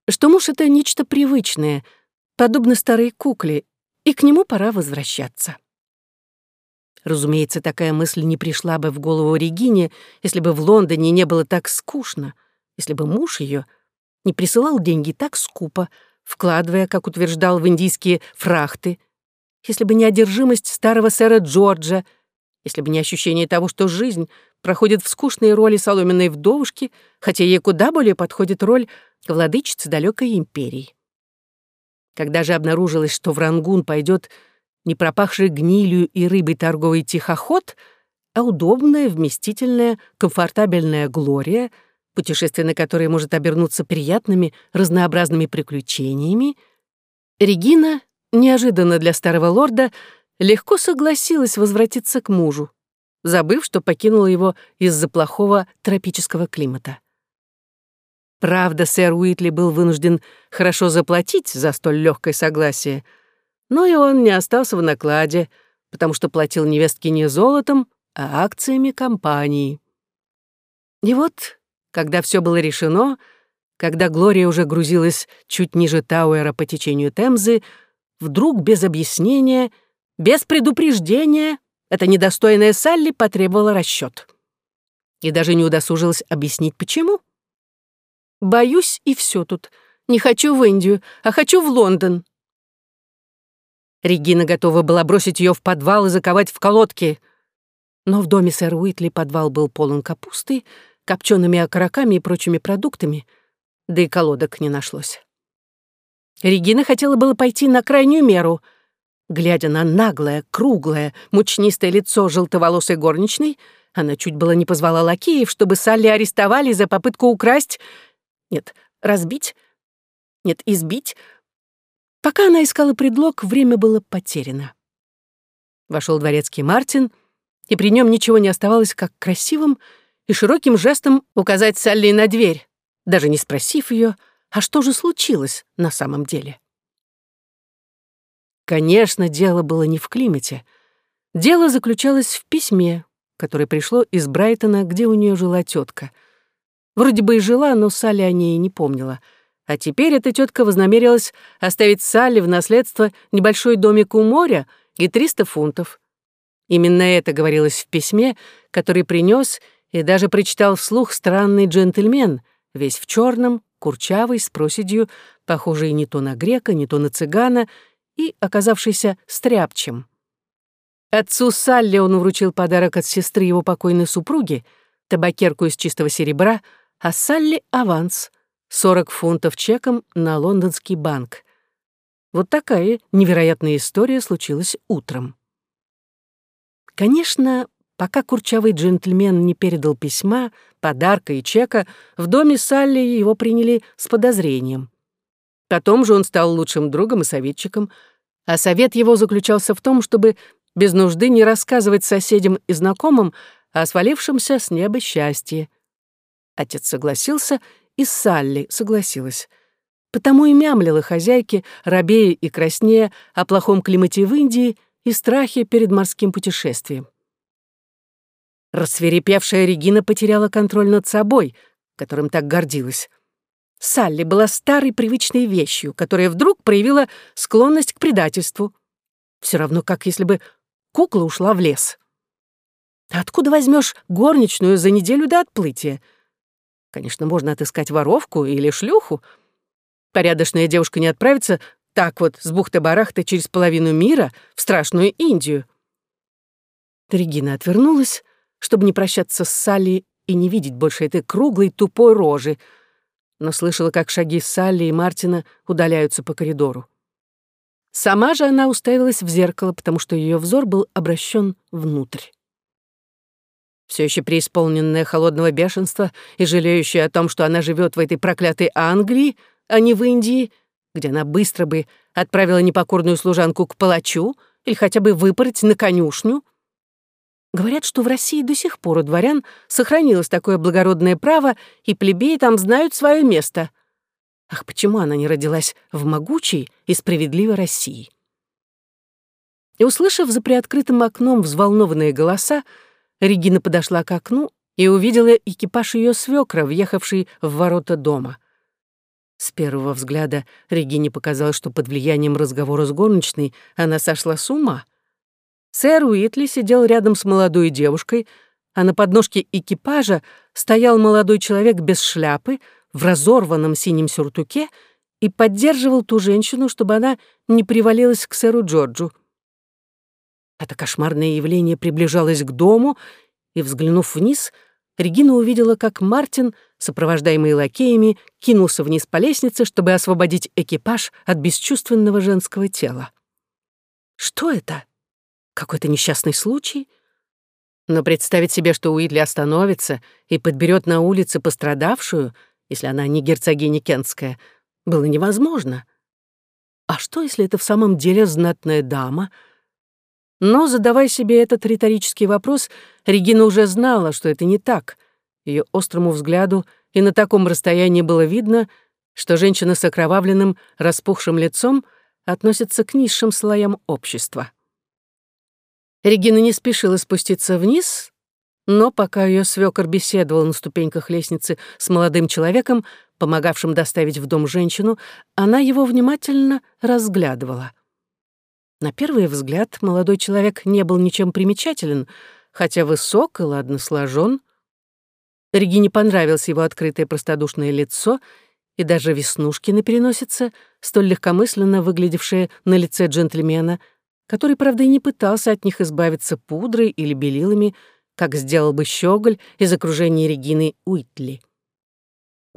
что муж — это нечто привычное, подобно старой кукле, и к нему пора возвращаться. Разумеется, такая мысль не пришла бы в голову Регине, если бы в Лондоне не было так скучно, если бы муж ее не присылал деньги так скупо, вкладывая, как утверждал, в индийские фрахты, если бы не одержимость старого сэра Джорджа, если бы не ощущение того, что жизнь проходит в скучные роли соломенной вдовушки, хотя ей куда более подходит роль владычицы далекой империи. Когда же обнаружилось, что в Рангун пойдет не пропахший гнилью и рыбой торговый тихоход, а удобная, вместительная, комфортабельная Глория, путешествие на которое может обернуться приятными, разнообразными приключениями, Регина, неожиданно для старого лорда, легко согласилась возвратиться к мужу забыв, что покинула его из-за плохого тропического климата. Правда, сэр Уитли был вынужден хорошо заплатить за столь легкое согласие, но и он не остался в накладе, потому что платил невестке не золотом, а акциями компании. И вот, когда все было решено, когда Глория уже грузилась чуть ниже Тауэра по течению Темзы, вдруг без объяснения, без предупреждения эта недостойная Салли потребовала расчет. И даже не удосужилась объяснить, почему. «Боюсь, и все тут. Не хочу в Индию, а хочу в Лондон». Регина готова была бросить ее в подвал и заковать в колодки. Но в доме сэра Уитли подвал был полон капусты, копчеными окороками и прочими продуктами, да и колодок не нашлось. Регина хотела было пойти на крайнюю меру — Глядя на наглое, круглое, мучнистое лицо желтоволосой горничной, она чуть было не позвала лакеев, чтобы Салли арестовали за попытку украсть... Нет, разбить... Нет, избить. Пока она искала предлог, время было потеряно. Вошел дворецкий Мартин, и при нем ничего не оставалось, как красивым и широким жестом указать Салли на дверь, даже не спросив ее, а что же случилось на самом деле. Конечно, дело было не в климате. Дело заключалось в письме, которое пришло из Брайтона, где у нее жила тетка. Вроде бы и жила, но Салли о ней не помнила. А теперь эта тетка вознамерилась оставить Салли в наследство небольшой домик у моря и 300 фунтов. Именно это говорилось в письме, который принес и даже прочитал вслух странный джентльмен, весь в черном, курчавый, с проседью, похожий не то на грека, не то на цыгана, и оказавшийся стряпчем. Отцу Салли он вручил подарок от сестры его покойной супруги, табакерку из чистого серебра, а Салли — аванс — 40 фунтов чеком на лондонский банк. Вот такая невероятная история случилась утром. Конечно, пока курчавый джентльмен не передал письма, подарка и чека, в доме Салли его приняли с подозрением. Потом же он стал лучшим другом и советчиком, а совет его заключался в том, чтобы без нужды не рассказывать соседям и знакомым о свалившемся с неба счастье. Отец согласился, и Салли согласилась. Потому и мямлила хозяйки, рабея и краснея о плохом климате в Индии и страхе перед морским путешествием. Рассверепевшая Регина потеряла контроль над собой, которым так гордилась. Салли была старой привычной вещью, которая вдруг проявила склонность к предательству. Все равно, как если бы кукла ушла в лес. Откуда возьмешь горничную за неделю до отплытия? Конечно, можно отыскать воровку или шлюху. Порядочная девушка не отправится так вот с бухты-барахты через половину мира в страшную Индию. Регина отвернулась, чтобы не прощаться с Салли и не видеть больше этой круглой тупой рожи, но слышала, как шаги Салли и Мартина удаляются по коридору. Сама же она уставилась в зеркало, потому что ее взор был обращен внутрь. Все еще преисполненная холодного бешенства и жалеющая о том, что она живет в этой проклятой Англии, а не в Индии, где она быстро бы отправила непокорную служанку к палачу или хотя бы выпороть на конюшню. Говорят, что в России до сих пор у дворян сохранилось такое благородное право, и плебеи там знают свое место. Ах, почему она не родилась в могучей и справедливой России? И, услышав за приоткрытым окном взволнованные голоса, Регина подошла к окну и увидела экипаж ее свекра, въехавший в ворота дома. С первого взгляда Регине показалось, что под влиянием разговора с горничной она сошла с ума. Сэр Уитли сидел рядом с молодой девушкой, а на подножке экипажа стоял молодой человек без шляпы, в разорванном синем сюртуке и поддерживал ту женщину, чтобы она не привалилась к сэру Джорджу. Это кошмарное явление приближалось к дому, и, взглянув вниз, Регина увидела, как Мартин, сопровождаемый лакеями, кинулся вниз по лестнице, чтобы освободить экипаж от бесчувственного женского тела. Что это? Какой-то несчастный случай? Но представить себе, что Уитли остановится и подберет на улице пострадавшую, если она не герцогиня Кентская, было невозможно. А что, если это в самом деле знатная дама — но, задавая себе этот риторический вопрос, Регина уже знала, что это не так. Ее острому взгляду и на таком расстоянии было видно, что женщина с окровавленным, распухшим лицом относится к низшим слоям общества. Регина не спешила спуститься вниз, но пока ее свекор беседовал на ступеньках лестницы с молодым человеком, помогавшим доставить в дом женщину, она его внимательно разглядывала. На первый взгляд молодой человек не был ничем примечателен, хотя высок и ладно сложен. Регине понравилось его открытое простодушное лицо и даже веснушки на переносице, столь легкомысленно выглядевшие на лице джентльмена, который, правда, и не пытался от них избавиться пудрой или белилами, как сделал бы щеголь из окружения Регины Уитли.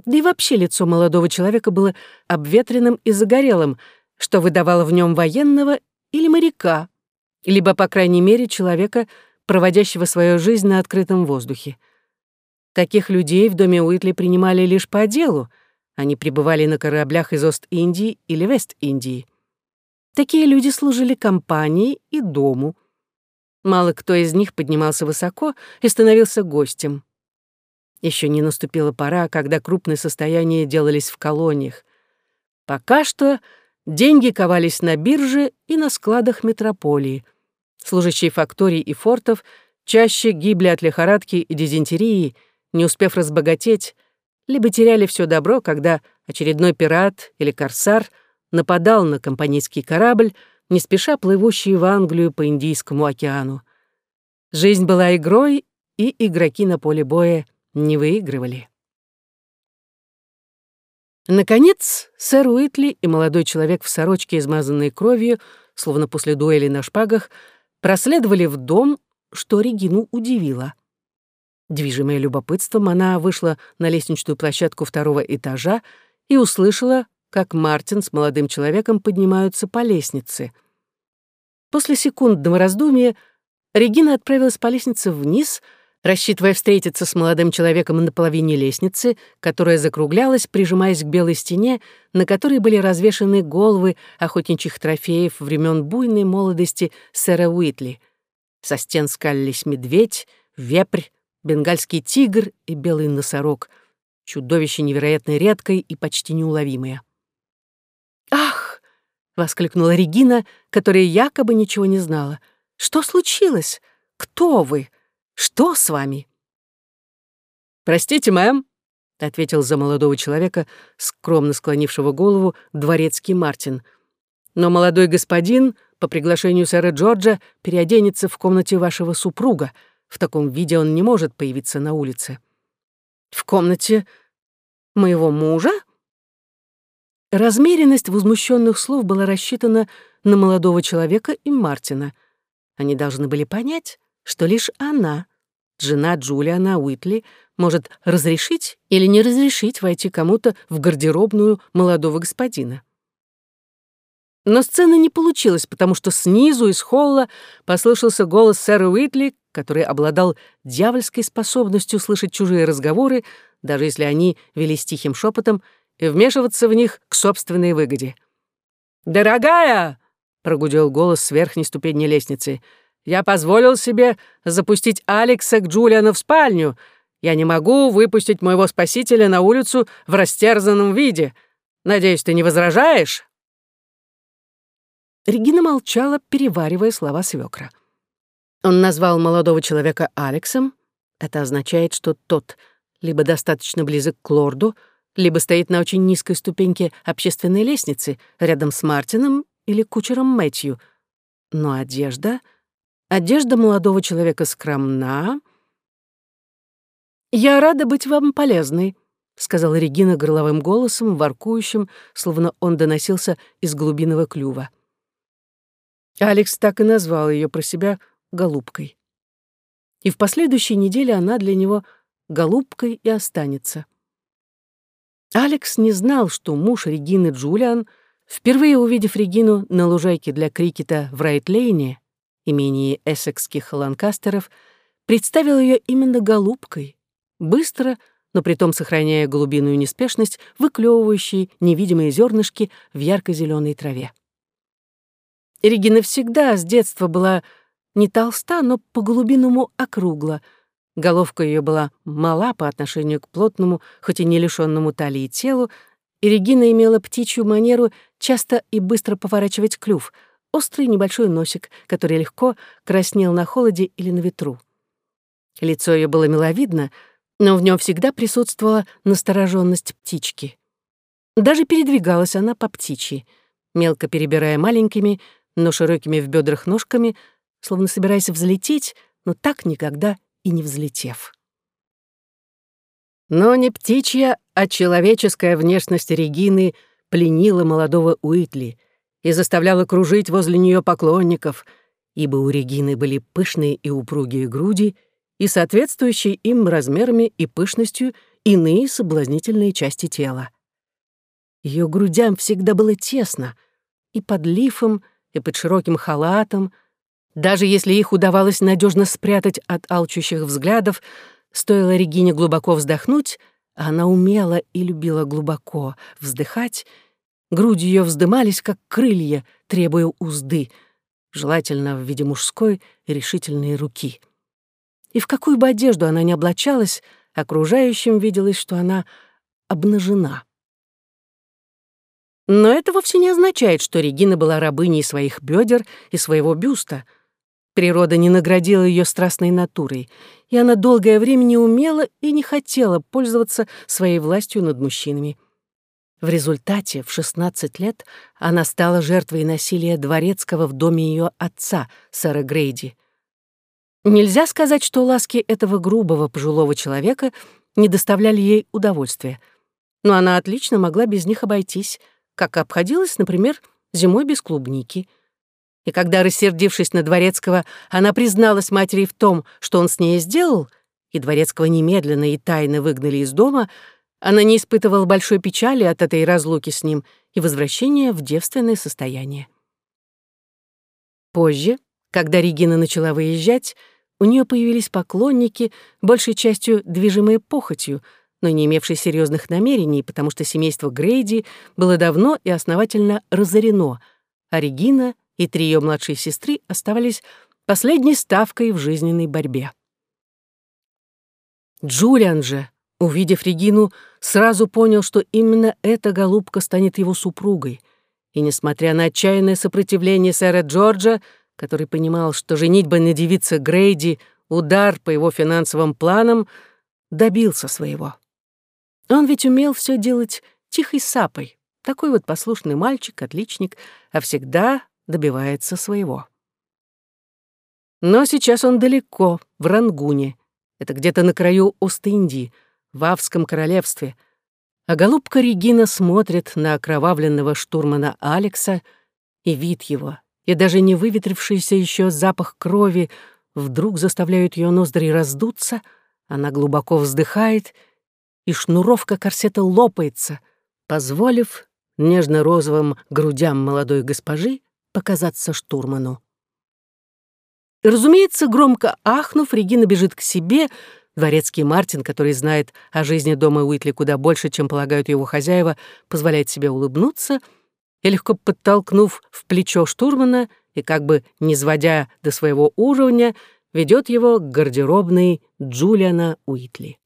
Да и вообще лицо молодого человека было обветренным и загорелым, что выдавало в нем военного или моряка, либо, по крайней мере, человека, проводящего свою жизнь на открытом воздухе. Таких людей в доме Уитли принимали лишь по делу, они пребывали на кораблях из Ост-Индии или Вест-Индии. Такие люди служили компании и дому. Мало кто из них поднимался высоко и становился гостем. Еще не наступила пора, когда крупные состояния делались в колониях. Пока что Деньги ковались на бирже и на складах метрополии. Служащие факторий и фортов чаще гибли от лихорадки и дизентерии, не успев разбогатеть, либо теряли все добро, когда очередной пират или корсар нападал на компанейский корабль, не спеша плывущий в Англию по Индийскому океану. Жизнь была игрой, и игроки на поле боя не выигрывали. Наконец, сэр Уитли и молодой человек в сорочке, измазанной кровью, словно после дуэли на шпагах, проследовали в дом, что Регину удивило. Движимая любопытством, она вышла на лестничную площадку второго этажа и услышала, как Мартин с молодым человеком поднимаются по лестнице. После секундного раздумья Регина отправилась по лестнице вниз — рассчитывая встретиться с молодым человеком на половине лестницы, которая закруглялась, прижимаясь к белой стене, на которой были развешаны головы охотничьих трофеев времен буйной молодости сэра Уитли. Со стен скалились медведь, вепрь, бенгальский тигр и белый носорог, чудовище невероятно редкое и почти неуловимое. «Ах!» — воскликнула Регина, которая якобы ничего не знала. «Что случилось? Кто вы?» Что с вами?» «Простите, мэм», — ответил за молодого человека, скромно склонившего голову, дворецкий Мартин. «Но молодой господин, по приглашению сэра Джорджа, переоденется в комнате вашего супруга. В таком виде он не может появиться на улице». «В комнате моего мужа?» Размеренность возмущенных слов была рассчитана на молодого человека и Мартина. Они должны были понять, что лишь она жена Джулиана Уитли может разрешить или не разрешить войти кому-то в гардеробную молодого господина. Но сцена не получилась, потому что снизу из холла послышался голос сэра Уитли, который обладал дьявольской способностью слышать чужие разговоры, даже если они велись тихим шепотом, и вмешиваться в них к собственной выгоде. «Дорогая!» — прогудел голос с верхней ступени лестницы — я позволил себе запустить Алекса к Джулиану в спальню. Я не могу выпустить моего спасителя на улицу в растерзанном виде. Надеюсь, ты не возражаешь?» Регина молчала, переваривая слова свекра. Он назвал молодого человека Алексом. Это означает, что тот либо достаточно близок к лорду, либо стоит на очень низкой ступеньке общественной лестницы, рядом с Мартином или кучером Мэтью. Но одежда Одежда молодого человека скромна. «Я рада быть вам полезной», — сказала Регина горловым голосом, воркующим, словно он доносился из глубинного клюва. Алекс так и назвал ее про себя «голубкой». И в последующей неделе она для него голубкой и останется. Алекс не знал, что муж Регины Джулиан, впервые увидев Регину на лужайке для крикета в Райтлейне, имении эссекских ланкастеров, представил ее именно голубкой, быстро, но притом сохраняя голубиную неспешность, выклевывающей невидимые зернышки в ярко-зеленой траве. Регина всегда с детства была не толста, но по-голубиному округла. Головка ее была мала по отношению к плотному, хоть и не лишенному талии телу, и Регина имела птичью манеру часто и быстро поворачивать клюв — острый небольшой носик, который легко краснел на холоде или на ветру. Лицо ее было миловидно, но в нем всегда присутствовала настороженность птички. Даже передвигалась она по птичьи, мелко перебирая маленькими, но широкими в бедрах ножками, словно собираясь взлететь, но так никогда и не взлетев. Но не птичья, а человеческая внешность Регины пленила молодого Уитли — и заставляла кружить возле нее поклонников, ибо у Регины были пышные и упругие груди и соответствующие им размерами и пышностью иные соблазнительные части тела. Ее грудям всегда было тесно, и под лифом, и под широким халатом, даже если их удавалось надежно спрятать от алчущих взглядов, стоило Регине глубоко вздохнуть, а она умела и любила глубоко вздыхать Груди ее вздымались, как крылья, требуя узды, желательно в виде мужской решительной руки. И в какую бы одежду она ни облачалась, окружающим виделось, что она обнажена. Но это вовсе не означает, что Регина была рабыней своих бедер и своего бюста. Природа не наградила ее страстной натурой, и она долгое время не умела и не хотела пользоваться своей властью над мужчинами. В результате в 16 лет она стала жертвой насилия дворецкого в доме ее отца, сэра Грейди. Нельзя сказать, что ласки этого грубого пожилого человека не доставляли ей удовольствия, но она отлично могла без них обойтись, как обходилась, например, зимой без клубники. И когда, рассердившись на Дворецкого, она призналась матери в том, что он с ней сделал, и Дворецкого немедленно и тайно выгнали из дома, она не испытывала большой печали от этой разлуки с ним и возвращения в девственное состояние. Позже, когда Регина начала выезжать, у нее появились поклонники, большей частью движимые похотью, но не имевшие серьезных намерений, потому что семейство Грейди было давно и основательно разорено, а Регина и три ее младшие сестры оставались последней ставкой в жизненной борьбе. Джулиан же, увидев Регину, сразу понял, что именно эта голубка станет его супругой, и, несмотря на отчаянное сопротивление сэра Джорджа, который понимал, что женитьба на девице Грейди — удар по его финансовым планам, добился своего. Он ведь умел все делать тихой сапой. Такой вот послушный мальчик, отличник, а всегда добивается своего. Но сейчас он далеко, в Рангуне. Это где-то на краю Ост-Индии, в Авском королевстве. А голубка Регина смотрит на окровавленного штурмана Алекса, и вид его, и даже не выветрившийся еще запах крови вдруг заставляют ее ноздри раздуться, она глубоко вздыхает, и шнуровка корсета лопается, позволив нежно-розовым грудям молодой госпожи показаться штурману. И, разумеется, громко ахнув, Регина бежит к себе, дворецкий Мартин, который знает о жизни дома Уитли куда больше, чем полагают его хозяева, позволяет себе улыбнуться — и, легко подтолкнув в плечо штурмана и как бы не сводя до своего уровня, ведет его к гардеробной Джулиана Уитли.